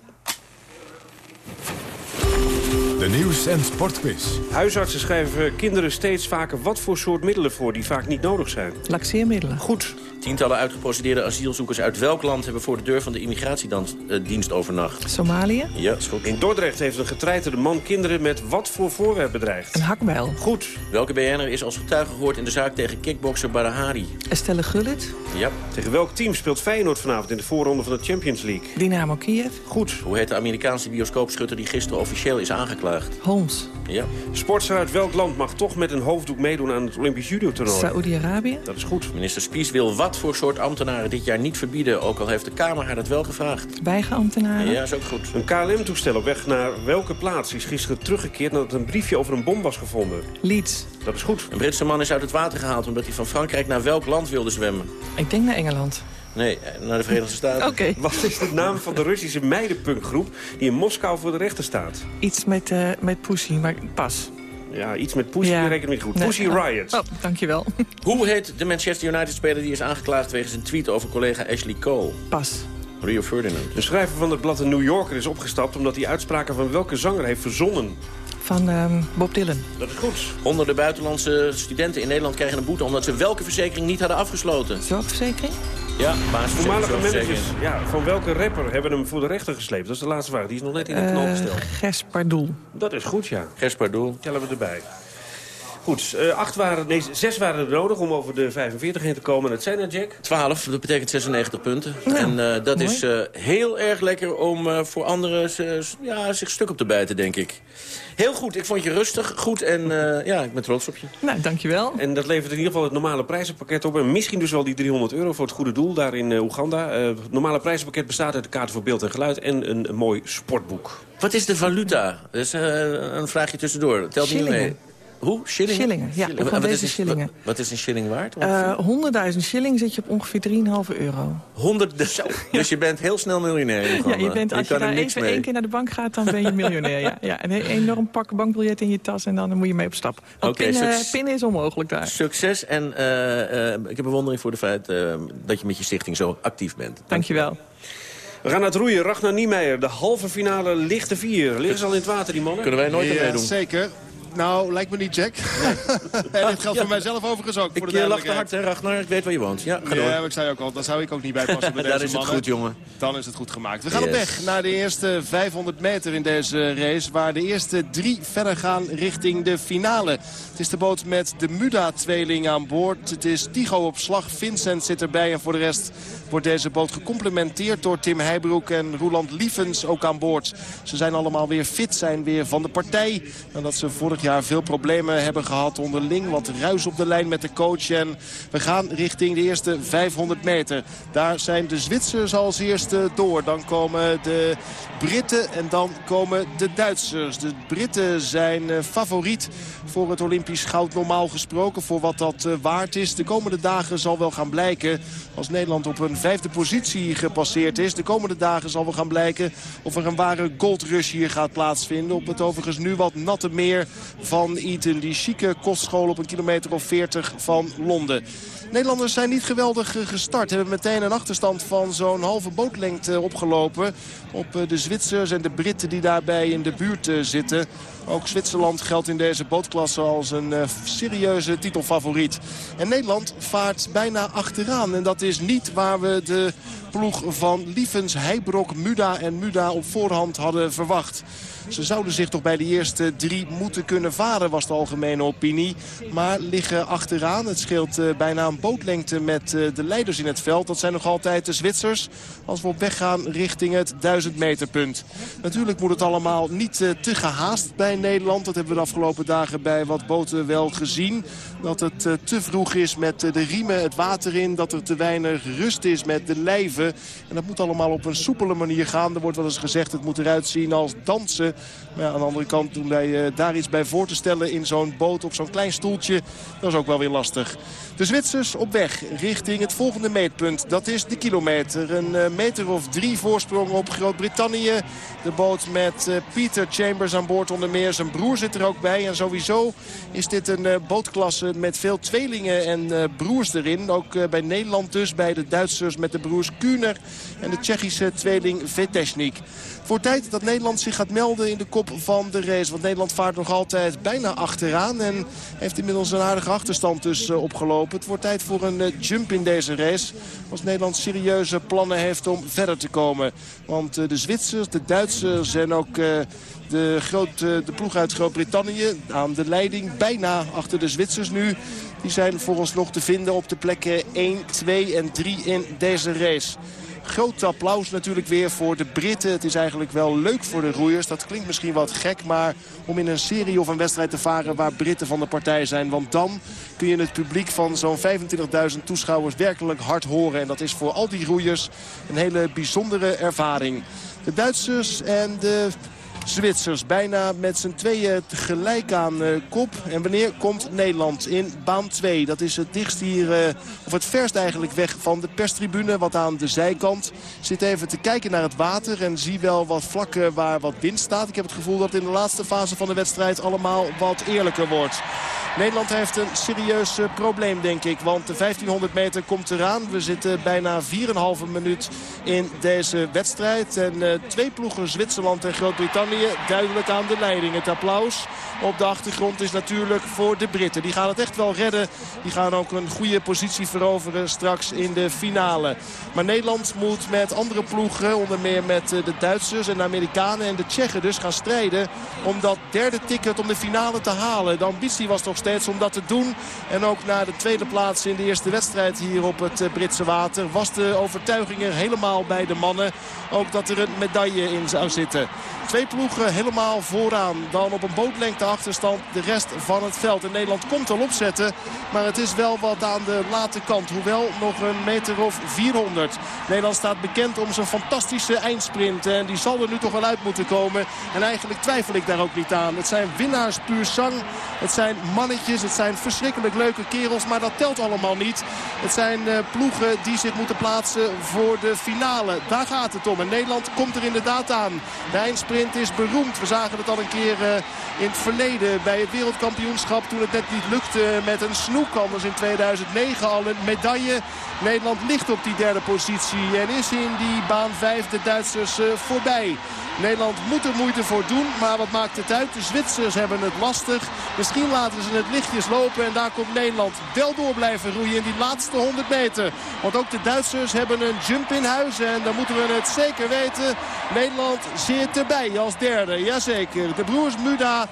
De nieuws- en sportquiz. Huisartsen schrijven kinderen steeds vaker wat voor soort middelen voor... die vaak niet nodig zijn. Laxeermiddelen. Goed. Tientallen uitgeprocedeerde asielzoekers uit welk land... hebben voor de deur van de immigratiedienst overnacht? Somalië. Ja, is goed. In Dordrecht heeft een getreiterde man kinderen met wat voor voorwerp bedreigd? Een hakbijl. Goed. Welke BN'er is als getuige gehoord in de zaak tegen kickbokser Barahari? Estelle Gullit. Ja. Tegen welk team speelt Feyenoord vanavond in de voorronde van de Champions League? Dynamo Kiev. Goed. Hoe heet de Amerikaanse bioscoopschutter die gisteren officieel is aangeklaagd? Holmes. Ja. Sportster uit welk land mag toch met een hoofddoek meedoen aan het Olympisch judo-toernooi? Saoedi-Arabië. Dat is goed. Minister Spies wil wat voor soort ambtenaren dit jaar niet verbieden. Ook al heeft de Kamer haar dat wel gevraagd. Weigerambtenaren. Ja, is ook goed. Een KLM-toestel op weg naar welke plaats is gisteren teruggekeerd... nadat een briefje over een bom was gevonden? Leeds. Dat is goed. Een Britse man is uit het water gehaald omdat hij van Frankrijk naar welk land wilde zwemmen? Ik denk naar Engeland. Nee, naar de Verenigde Staten. Oké. Okay. Wat is de naam van de Russische meidenpunkgroep... die in Moskou voor de rechter staat? Iets met, uh, met Pussy, maar pas. Ja, iets met Pussy, Ja. reken goed. Nee. Pussy Oh. Riot. Oh, dankjewel. Hoe heet de Manchester United-speler die is aangeklaagd... wegens een tweet over collega Ashley Cole? Pas. Rio Ferdinand. De schrijver van het blad The New Yorker is opgestapt... omdat hij uitspraken van welke zanger heeft verzonnen. Van ehm, Bob Dylan. Dat is goed. Honderden buitenlandse studenten in Nederland krijgen een boete... omdat ze welke verzekering niet hadden afgesloten. Zorgverzekering? Ja, basisverzekering. Voormalige managers ja, van welke rapper hebben hem voor de rechter gesleept? Dat is de laatste vraag. Die is nog net in de knal Eh, gesteld. Gespardoel. Dat is goed, ja. Gespardoel. Tellen we erbij. Goed, eh, acht waren, nee, zes waren er nodig om over de 45 heen te komen. Dat zijn er, Jack? 12, dat betekent 96 punten. Ja, en eh, dat mooi. is eh, heel erg lekker om eh, voor anderen ja, zich stuk op te bijten, denk ik. Heel goed, ik vond je rustig, goed en eh, ja, ik ben trots op je. Nou, dankjewel. En dat levert in ieder geval het normale prijzenpakket op. En misschien dus wel die 300 euro voor het goede doel daar in Oeganda. Eh, het normale prijzenpakket bestaat uit de kaart voor beeld en geluid... en een, een mooi sportboek. Wat is de valuta? Dat is eh, een vraagje tussendoor. Telt niet mee. Hoe? Shillingen? Shillingen, ja, Wat is een- shillingen. Wat, wat is een shilling waard? Eh 100.000 shilling zit je op ongeveer 3,5 euro. 100 zo. Dus je bent heel snel miljonair Ja, je bent, als je, daar even mee. één keer naar de bank gaat, dan ben je miljonair. ja. Ja, een enorm pak bankbiljet in je tas en dan moet je mee op stap. Want Oké, pinnen, succes. pinnen is onmogelijk daar. Succes en eh, eh, ik heb bewondering voor de feit eh, dat je met je stichting zo actief bent. Dankjewel. We gaan naar het roeien. Ragnar Niemeyer, de halve finale lichte vier. Liggen ze al in het water, die mannen? Kunnen wij nooit Ja, meedoen. zeker. Nou, lijkt me niet, Jack. en dit geldt voor mijzelf overigens ook, voor de Ik eh, te duidelijkheid. hard, hè, Ragnar? Ik weet waar je woont. Ja, ga door. Ja, maar ik zei ook al, daar zou ik ook niet bij passen bij deze is het mannen. goed, jongen. Dan is het goed gemaakt. We gaan op weg naar de eerste 500 meter in deze race. Waar de eerste drie verder gaan richting de finale. Het is de boot met de Muda-tweeling aan boord. Het is Tigo op slag. Vincent zit erbij. En voor de rest wordt deze boot gecomplementeerd door Tim Heijbroek en Roland Lievens ook aan boord. Ze zijn allemaal weer fit, zijn weer van de partij. Nadat ze vorig jaar veel problemen hebben gehad onderling. Wat ruis op de lijn met de coach. En we gaan richting de eerste 500 meter. Daar zijn de Zwitsers als eerste door. Dan komen de Britten en dan komen de Duitsers. De Britten zijn eh, favoriet voor het Olympisch goud normaal gesproken. Voor wat dat eh, waard is. De komende dagen zal wel gaan blijken als Nederland op een vijfde positie gepasseerd is. De komende dagen zal wel gaan blijken of er een ware goldrush hier gaat plaatsvinden. Op het overigens nu wat natte meer van Eton. Die chique kostschool op een kilometer of 40 van Londen. Nederlanders zijn niet geweldig eh, gestart. Hebben meteen een achterstand van zo'n halve bootlengte opgelopen. Op eh, de Zwitsers en de Britten die daarbij in de buurt eh, zitten. Ook Zwitserland geldt in deze bootklasse als een eh, serieuze titelfavoriet. En Nederland vaart bijna achteraan. En dat is niet waar we de ploeg van Lievens, Heijbrok, Muda en Muda op voorhand hadden verwacht. Ze zouden zich toch bij de eerste drie moeten kunnen varen, was de algemene opinie. Maar liggen achteraan. Het scheelt bijna een bootlengte met de leiders in het veld. Dat zijn nog altijd de Zwitsers. Als we op weg gaan richting het 1000 meter punt. Natuurlijk moet het allemaal niet eh, te gehaast bij Nederland. Dat hebben we de afgelopen dagen bij wat boten wel gezien. Dat het eh, te vroeg is met eh, de riemen het water in. Dat er te weinig rust is met de lijven. En dat moet allemaal op een soepele manier gaan. Er wordt wel eens gezegd het moet eruit zien als dansen. Maar aan de andere kant doen wij daar iets bij voor te stellen in zo'n boot op zo'n klein stoeltje. Dat is ook wel weer lastig. De Zwitsers op weg richting het volgende meetpunt. Dat is de kilometer. Een meter of drie voorsprong op Groot-Brittannië. De boot met eh, Peter Chambers aan boord onder meer. Zijn broer zit er ook bij. En sowieso is dit een eh, bootklasse met veel tweelingen en eh, broers erin. Ook bij Nederland dus. Bij de Duitsers met de broers Kuhner en de Tsjechische tweeling Vetechnik. Voor tijd dat Nederland zich gaat melden in de kop van de race. Want Nederland vaart nog altijd bijna achteraan. En heeft inmiddels een aardige achterstand dus opgelopen. Het wordt tijd voor een jump in deze race. Als Nederland serieuze plannen heeft om verder te komen. Want de Zwitsers, de Duitsers en ook... eh, de, groot, eh, de ploeg uit Groot-Brittannië aan de leiding. Bijna achter de Zwitsers nu. Die zijn vooralsnog te vinden op de plekken 1, 2 en 3 in deze race. Groot applaus natuurlijk weer voor de Britten. Het is eigenlijk wel leuk voor de roeiers. Dat klinkt misschien wat gek, maar om in een serie of een wedstrijd te varen waar Britten van de partij zijn. Want dan kun je het publiek van zo'n 25.000 toeschouwers werkelijk hard horen. En dat is voor al die roeiers een hele bijzondere ervaring. De Duitsers en de Zwitsers. Bijna met z'n tweeën tegelijk aan uh, kop. En wanneer komt Nederland in baan 2? Dat is het dichtst hier, uh, of het verst eigenlijk weg van de perstribune. Wat aan de zijkant. Zit even te kijken naar het water en zie wel wat vlakken waar wat wind staat. Ik heb het gevoel dat in de laatste fase van de wedstrijd allemaal wat eerlijker wordt. Nederland heeft een serieus uh, probleem, denk ik. Want de 1500 meter komt eraan. We zitten bijna 4,5 minuut in deze wedstrijd. En uh, twee ploegen, Zwitserland en Groot-Brittannië, duidelijk aan de leiding. Het applaus op de achtergrond is natuurlijk voor de Britten. Die gaan het echt wel redden. Die gaan ook een goede positie veroveren straks in de finale. Maar Nederland moet met andere ploegen, onder meer met uh, de Duitsers en de Amerikanen en de Tsjechen dus gaan strijden. Om dat derde ticket om de finale te halen. De ambitie was toch steeds om dat te doen. En ook na de tweede plaats in de eerste wedstrijd hier op het Britse water... was de overtuiging er helemaal bij de mannen. Ook dat er een medaille in zou zitten. Twee ploegen helemaal vooraan. Dan op een bootlengte achterstand de rest van het veld. En Nederland komt al opzetten. Maar het is wel wat aan de late kant. Hoewel nog een meter of 400. Nederland staat bekend om zijn fantastische eindsprint. En die zal er nu toch wel uit moeten komen. En eigenlijk twijfel ik daar ook niet aan. Het zijn winnaars puur zang. Het zijn Het zijn verschrikkelijk leuke kerels. Maar dat telt allemaal niet. Het zijn uh, ploegen die zich moeten plaatsen voor de finale. Daar gaat het om. En Nederland komt er inderdaad aan. De eindsprint is beroemd. We zagen het al een keer uh, in het verleden bij het wereldkampioenschap. Toen het net niet lukte met een snoek. Anders in 2009 al een medaille. Nederland ligt op die derde positie. En is in die baan 5 de Duitsers uh, voorbij. Nederland moet er moeite voor doen, maar wat maakt het uit? De Zwitsers hebben het lastig. Misschien laten ze het lichtjes lopen en daar komt Nederland wel door blijven roeien in die laatste 100 meter. Want ook de Duitsers hebben een jump in huis en dan moeten we het zeker weten. Nederland zit erbij als derde, jazeker. De broers Muda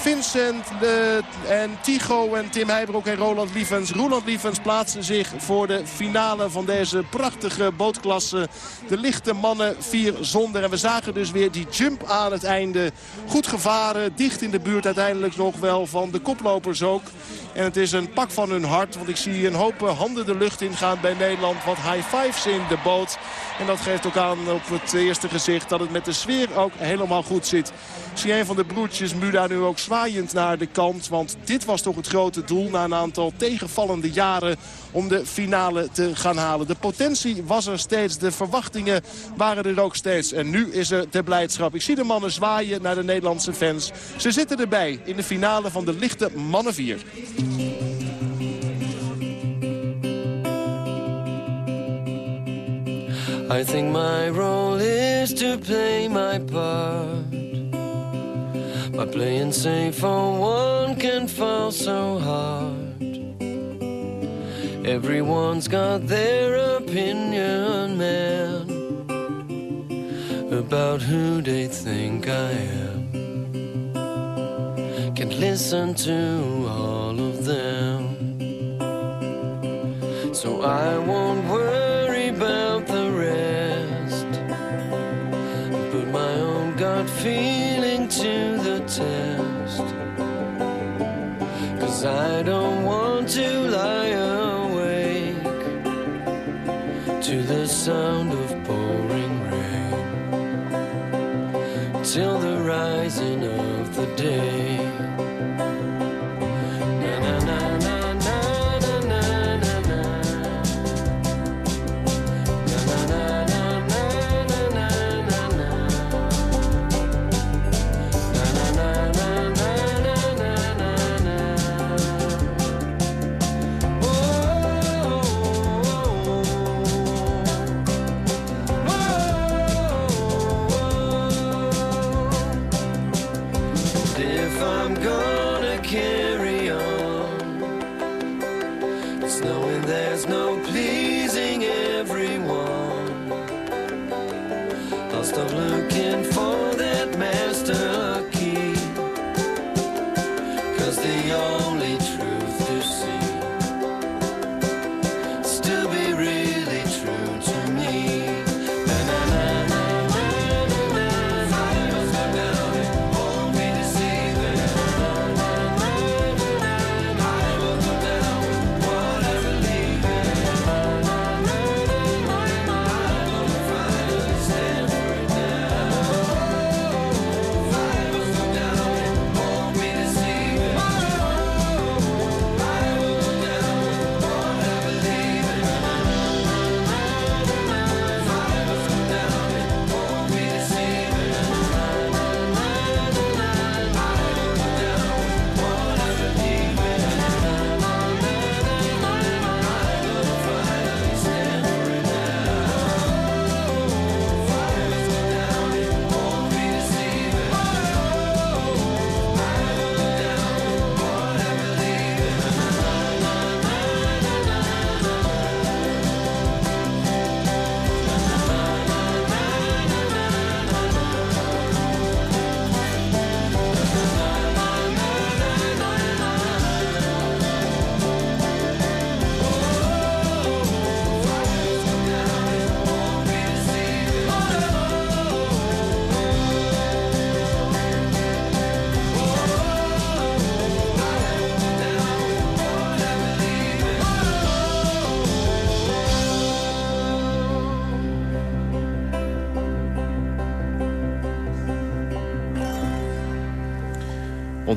Vincent de, en Tigo en Tim Heijbroek en Roland Lievens. Roland Lievens plaatsen zich voor de finale van deze prachtige bootklasse. De lichte mannen vier zonder. En we zagen dus weer die jump aan het einde. Goed gevaren, dicht in de buurt uiteindelijk nog wel van de koplopers ook. En het is een pak van hun hart. Want ik zie een hoop handen de lucht ingaan bij Nederland. Wat high fives in de boot. En dat geeft ook aan op het eerste gezicht dat het met de sfeer ook helemaal goed zit. Zie een van de broertjes Muda nu ook zwaaiend naar de kant. Want dit was toch het grote doel na een aantal tegenvallende jaren om de finale te gaan halen. De potentie was er steeds, de verwachtingen waren er ook steeds. En nu is er de blijdschap. Ik zie de mannen zwaaien naar de Nederlandse fans. Ze zitten erbij in de finale van de lichte mannen 4. I think my role is to play my part. But playing safe for one can fall so hard. Everyone's got their opinion, man, about who they think I am. Can't listen to all of them. So I won't worry about the rest. Put my own gut feeling to Cause I don't want to lie awake to the sound of pouring rain till the rising of the day.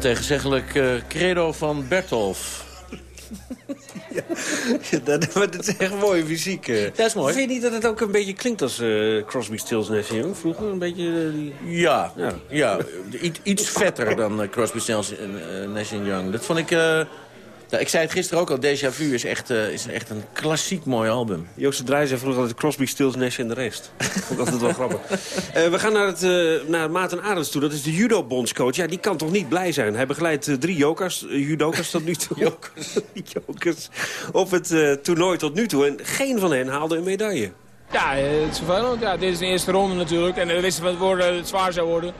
Ontegenzeggelijk eh, credo van Bertolf. Ja, dat, maar dat is echt mooie muziek. eh. Dat is mooi. Vind je niet dat het ook een beetje klinkt als eh, Crosby, Stills, Nash Young? Vroeger een beetje... die- Ja, Ja. ja. iets, iets vetter dan Crosby, Stills en Nash Young. Dat vond ik... nou, ik zei het gisteren ook al, Déjà Vu is echt, eh, is echt een klassiek mooi album. Joost de Draai zei vroeger altijd Crosby, Stills, Nash en de rest. Vond ik altijd wel grappig. Eh, we gaan naar, het, eh, naar Maarten Arends toe. Dat is de judo-bondscoach. Ja, die kan toch niet blij zijn. Hij begeleidt drie jokers, judokas tot nu toe. jokers. jokers. Op het eh, toernooi tot nu toe. En geen van hen haalde een medaille. Ja, het is vervelend. Ja, dit is de eerste ronde natuurlijk. En we wisten dat het zwaar zou worden.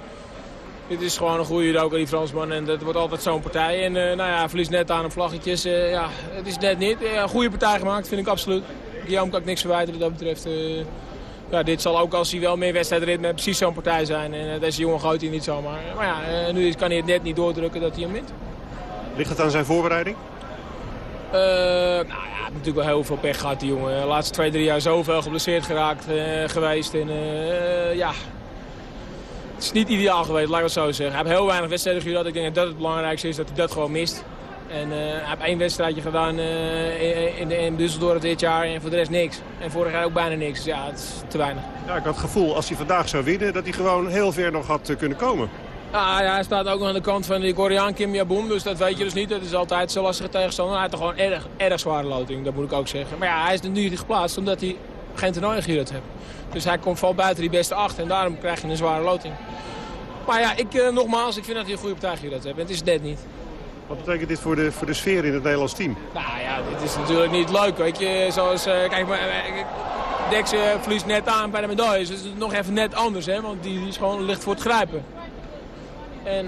Dit is gewoon een goede judoka, die Fransman. En dat wordt altijd zo'n partij. En eh, nou ja, verliest net aan op vlaggetjes. Eh, ja, het is net niet. Een goede partij gemaakt, vind ik absoluut. Guillaume kan ik niks verwijten wat dat betreft. Eh, ja, dit zal ook als hij wel meer wedstrijdritme precies zo'n partij zijn. En deze jongen gooit hij niet zomaar. Maar ja, nu kan hij het net niet doordrukken dat hij hem wint. Ligt het aan zijn voorbereiding? Nou ja, hij heeft natuurlijk wel heel veel pech gehad, die jongen. De laatste twee, drie jaar zoveel geblesseerd geraakt geweest. En ja, is niet ideaal geweest, laat ik het zo zeggen. Hij heeft heel weinig wedstrijden gehad. Ik denk dat dat het belangrijkste is, dat hij dat gewoon mist. En eh, hij heeft één wedstrijdje gedaan eh, in, in, Düsseldorf dit jaar en voor de rest niks. En vorig jaar ook bijna niks. Dus ja, het is te weinig. Ja, ik had het gevoel als hij vandaag zou winnen dat hij gewoon heel ver nog had eh, kunnen komen. Ah, ja, hij staat ook nog aan de kant van die Koreaan Kim Jabum, dus dat weet je dus niet. Dat is altijd zo'n lastige tegenstander. Hij had toch gewoon erg, erg zware loting, dat moet ik ook zeggen. Maar ja, hij is er nu geplaatst omdat hij geen toernooi gehuurd heeft. Dus hij komt valt buiten die beste acht en daarom krijg je een zware loting. Maar ja, ik, eh, nogmaals, ik vind dat hij een goede partij heeft. En het is net niet. Wat betekent dit voor de, voor de sfeer in het Nederlands team? Nou ja, dit is natuurlijk niet leuk, weet je. Zoals, eh, kijk, maar, eh, Dex eh, verliest net aan bij de medailles. Dus het is nog even net anders, hè. Want die, die is gewoon licht voor het grijpen. En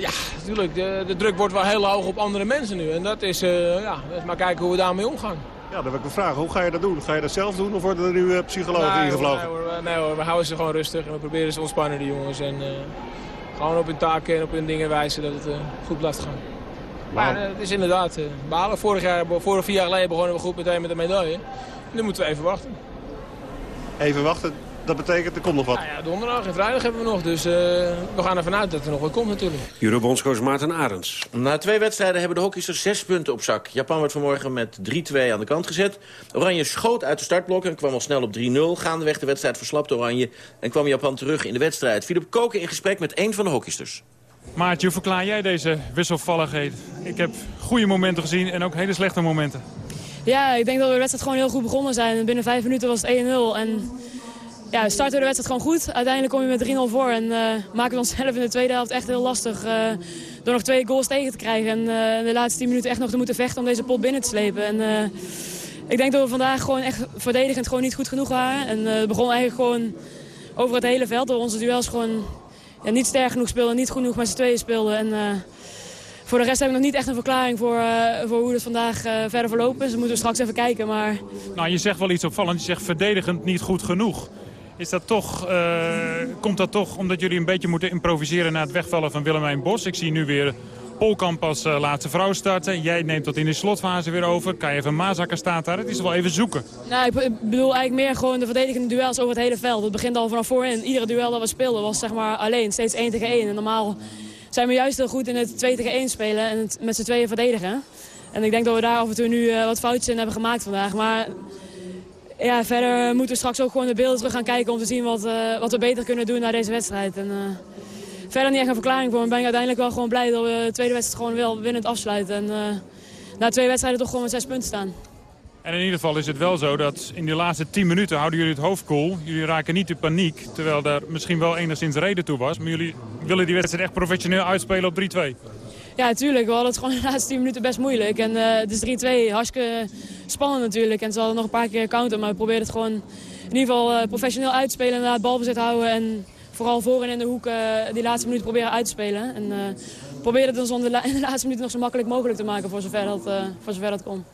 ja, natuurlijk, de, de druk wordt wel heel hoog op andere mensen nu. En dat is, ja, dat maar kijken hoe we daarmee omgaan. Ja, dan wil ik me vragen, hoe ga je dat doen? Ga je dat zelf doen of worden er nu eh, psychologen Nee, hoor, ingevlogen? Nee hoor, nee hoor, we houden ze gewoon rustig en we proberen ze ontspannen, die jongens. En eh, gewoon op hun taken en op hun dingen wijzen dat het eh, goed blijft gaan. Maar eh, het is inderdaad eh, balen. Vorig jaar, vorig vier jaar geleden begonnen we goed meteen met de medaille. Nu moeten we even wachten. Even wachten, dat betekent er komt nog wat. Nou ja, donderdag en vrijdag hebben we nog, dus eh, we gaan ervan uit dat er nog wat komt natuurlijk. Judo-bondscoach Maarten Arends. Na twee wedstrijden hebben de hockeysters zes punten op zak. Japan werd vanmorgen met 3-2 aan de kant gezet. Oranje schoot uit de startblokken en kwam al snel op 3-0. Gaandeweg de wedstrijd verslapte Oranje en kwam Japan terug in de wedstrijd. Philip Koken in gesprek met een van de hockeysters. Maartje, hoe verklaar jij deze wisselvalligheid? Ik heb goede momenten gezien en ook hele slechte momenten. Ja, ik denk dat we de wedstrijd gewoon heel goed begonnen zijn. En binnen vijf minuten was het 1-0. En ja, starten de wedstrijd gewoon goed. Uiteindelijk kom je met 3-0 voor. En eh, maken we onszelf in de tweede helft echt heel lastig. eh, door nog twee goals tegen te krijgen. En eh, de laatste 10 minuten echt nog te moeten vechten om deze pot binnen te slepen. En ik denk dat we vandaag gewoon echt verdedigend gewoon niet goed genoeg waren. En het begon eigenlijk gewoon over het hele veld. We onze duels gewoon ja, niet sterk genoeg speelden. Niet goed genoeg met z'n tweeën speelden. En, voor de rest heb ik nog niet echt een verklaring voor, voor hoe het vandaag verder verlopen is. Dat moeten we straks even kijken. Maar Nou, je zegt wel iets opvallends. Je zegt verdedigend niet goed genoeg. Is dat toch, eh, komt dat toch omdat jullie een beetje moeten improviseren na het wegvallen van Willemijn Bos? Ik zie nu weer Polkamp als eh, laatste vrouw starten. Jij neemt dat in de slotfase weer over. Kai van Mazakker staat daar. Het is wel even zoeken. nou, ik, bedoel eigenlijk meer gewoon de verdedigende duels over het hele veld. Het begint al vanaf voorin. Iedere duel dat we speelden was zeg maar alleen. Steeds 1 tegen 1. En normaal zijn we juist heel goed in het 2 tegen 1 spelen. En het met z'n tweeën verdedigen. En ik denk dat we daar af en toe nu eh, wat foutjes in hebben gemaakt vandaag. Maar ja, verder moeten we straks ook gewoon de beelden terug gaan kijken... om te zien wat, eh, wat we beter kunnen doen na deze wedstrijd. En, eh, verder niet echt een verklaring voor. Maar ben ik uiteindelijk wel gewoon blij dat we de tweede wedstrijd gewoon wel winnend afsluiten. En eh, na twee wedstrijden toch gewoon met zes punten staan. En in ieder geval is het wel zo dat in die laatste 10 minuten houden jullie het hoofd koel. Jullie raken niet in paniek, terwijl daar misschien wel enigszins reden toe was. Maar jullie willen die wedstrijd echt professioneel uitspelen op 3-2. Ja, natuurlijk. We hadden het gewoon de laatste 10 minuten best moeilijk. En eh, het is 3-2, hartstikke spannend natuurlijk. En ze hadden nog een paar keer counter, maar we probeerden het gewoon in ieder geval eh, professioneel uit te spelen. En het balbezit houden en vooral voorin in de hoek eh, die laatste minuten proberen uit te spelen. En uh, probeerden het in de laatste minuten nog zo makkelijk mogelijk te maken voor zover dat, voor zover dat kon.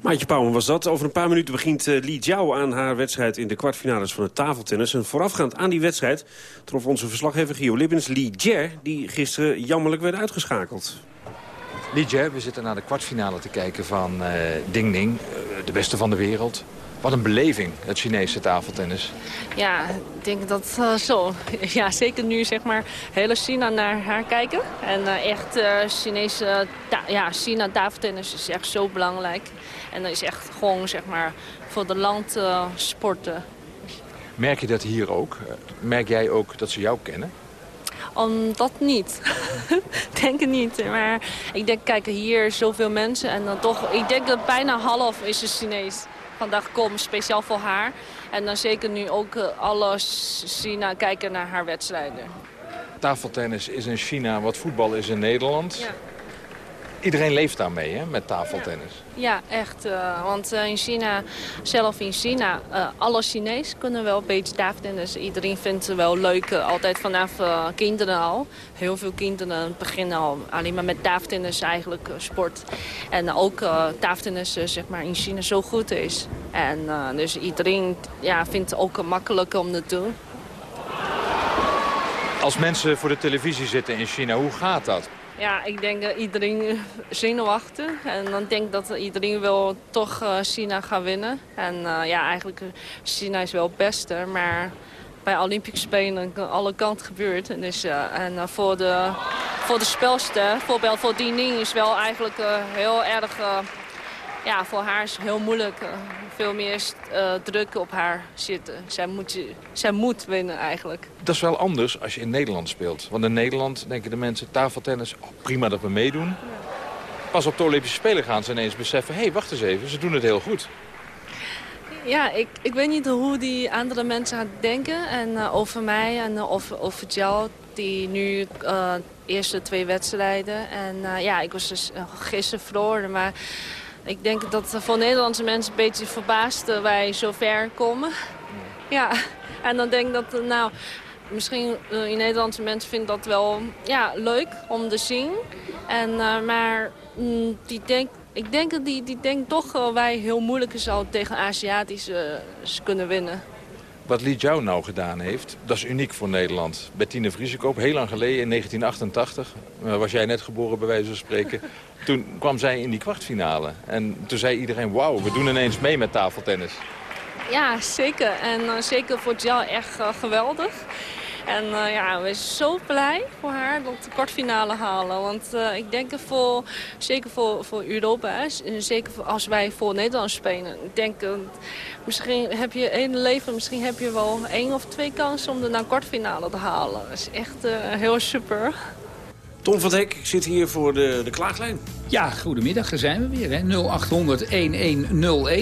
Maatje Pauwen was dat. Over een paar minuten begint Li Jiao aan haar wedstrijd in de kwartfinales van het tafeltennis. En voorafgaand aan die wedstrijd trof onze verslaggever Gio Lippens Li Jie, die gisteren jammerlijk werd uitgeschakeld. Li Jie, we zitten naar de kwartfinale te kijken van uh, Ding Ding, uh, de beste van de wereld. Wat een beleving, het Chinese tafeltennis. Ja, ik denk dat eh, zo. Ja, zeker nu zeg maar hele China naar haar kijken. En eh, echt eh, Chinese, ta- ja, China tafeltennis is echt zo belangrijk. En dat is echt gewoon zeg maar voor de land eh, sporten. Merk je dat hier ook? Eh, Merk jij ook dat ze jou kennen? Om dat niet. denk het niet. Maar ik denk, kijk, hier zoveel mensen. En dan toch, ik denk dat bijna half is een Chinees. Vandaag komen speciaal voor haar. En dan zeker nu ook eh, alle China kijken naar haar wedstrijden. Tafeltennis is in China wat voetbal is in Nederland. Ja. Iedereen leeft daarmee, hè, met tafeltennis. Ja, echt. eh, want eh, in China, zelf in China, eh, alle Chinezen kunnen wel een beetje tafeltennis. Iedereen vindt het wel leuk, altijd vanaf kinderen al. Heel veel kinderen beginnen al alleen maar met tafeltennis eigenlijk sport. En ook tafeltennis zeg maar, in China zo goed is. En dus iedereen ja, vindt het ook makkelijk om te doen. Als mensen voor de televisie zitten in China, hoe gaat dat? Ja, ik denk dat iedereen zenuwachtig. En dan denk ik dat iedereen wil toch uh, China gaan winnen. En uh, ja, eigenlijk China is wel het beste. Maar bij Olympische Spelen aan alle kanten gebeurt. En, dus, en voor, de, voor de spelster, bijvoorbeeld voor Dining, is wel eigenlijk heel erg... ja, voor haar is het heel moeilijk. veel meer druk op haar zitten. Zij moet, zij moet winnen eigenlijk. Dat is wel anders als je in Nederland speelt. Want in Nederland denken de mensen tafeltennis, oh, prima dat we meedoen. Pas op de Olympische Spelen gaan ze ineens beseffen... hé, hey, wacht eens even, ze doen het heel goed. Ja, ik, ik weet niet hoe die andere mensen gaan denken en, uh, over mij en uh, over, over jou... die nu uh, eerste twee wedstrijden. En ja, ik was dus gisteren verloren, maar... Ik denk dat voor Nederlandse mensen een beetje verbaasd dat wij zo ver komen. Ja, en dan denk ik dat, nou, misschien uh, in Nederlandse mensen vinden dat wel ja, leuk om te zien. En, maar mm, die denk, ik denk dat die, die denkt toch uh, wij heel moeilijk zal tegen Aziatische kunnen winnen. Wat Li Jiao nou gedaan heeft, dat is uniek voor Nederland. Bettine Vriesekoop, heel lang geleden, in 1988, was jij net geboren bij wijze van spreken... toen kwam zij in die kwartfinale. En toen zei iedereen, wauw, we doen ineens mee met tafeltennis. Ja, zeker. En uh, zeker voor jou echt uh, geweldig. En uh, ja, we zijn zo blij voor haar dat de kwartfinale halen. Want ik denk voor, zeker voor, voor Europa, en zeker als wij voor Nederland spelen. Ik denk, misschien heb je in het leven misschien heb je wel één of twee kansen om de naar kwartfinale te halen. Dat is echt heel super. Tom van Hek zit hier voor de, de klaaglijn. Ja, goedemiddag, daar zijn we weer. Hè.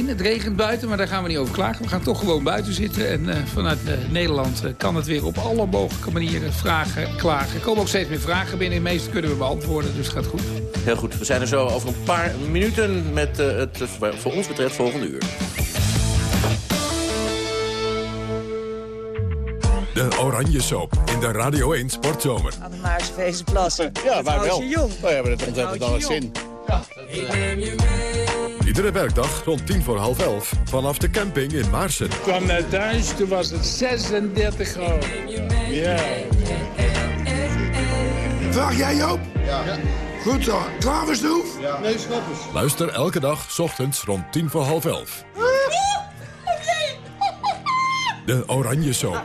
0800-1101. Het regent buiten, maar daar gaan we niet over klagen. We gaan toch gewoon buiten zitten. En uh, vanuit uh, Nederland uh, kan het weer op alle mogelijke manieren vragen, klagen. Er komen ook steeds meer vragen binnen. De meeste kunnen we beantwoorden, dus het gaat goed. Heel goed, we zijn er zo over een paar minuten met het voor ons betreft volgende uur. De Oranje Soap in de Radio 1 Sportzomer. Aan de Maarseveense plassen. Ja, wij wel. Jong. Wij hebben het ontzettend het zin. Ja, dat. Iedere werkdag rond tien voor half elf vanaf de camping in Maarsen. Ik kwam naar thuis, toen was het 36 graden. Ja. Vraag jij Joop? Ja. Goed zo. Klaar voor snoef? Ja. Nee, schappers. Luister elke dag, s ochtends rond tien voor half elf. De Oranje Soap.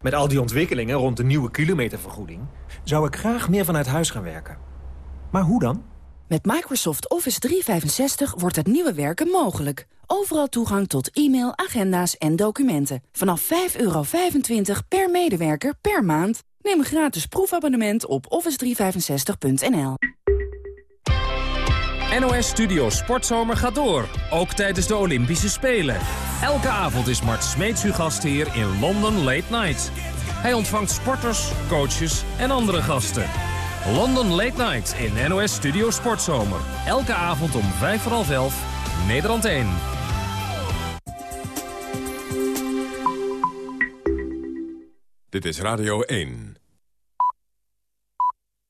Met al die ontwikkelingen rond de nieuwe kilometervergoeding... zou ik graag meer vanuit huis gaan werken. Maar hoe dan? Met Microsoft Office 365 wordt het nieuwe werken mogelijk. Overal toegang tot e-mail, agenda's en documenten. Vanaf 5,25 per medewerker per maand. Neem een gratis proefabonnement op office365.nl. NOS Studio Sportzomer gaat door, ook tijdens de Olympische Spelen. Elke avond is Mart Smeets uw gastheer in London Late Night. Hij ontvangt sporters, coaches en andere gasten. London Late Night in NOS Studio Sportzomer. Elke avond om vijf voor half elf, Nederland 1. Dit is Radio 1.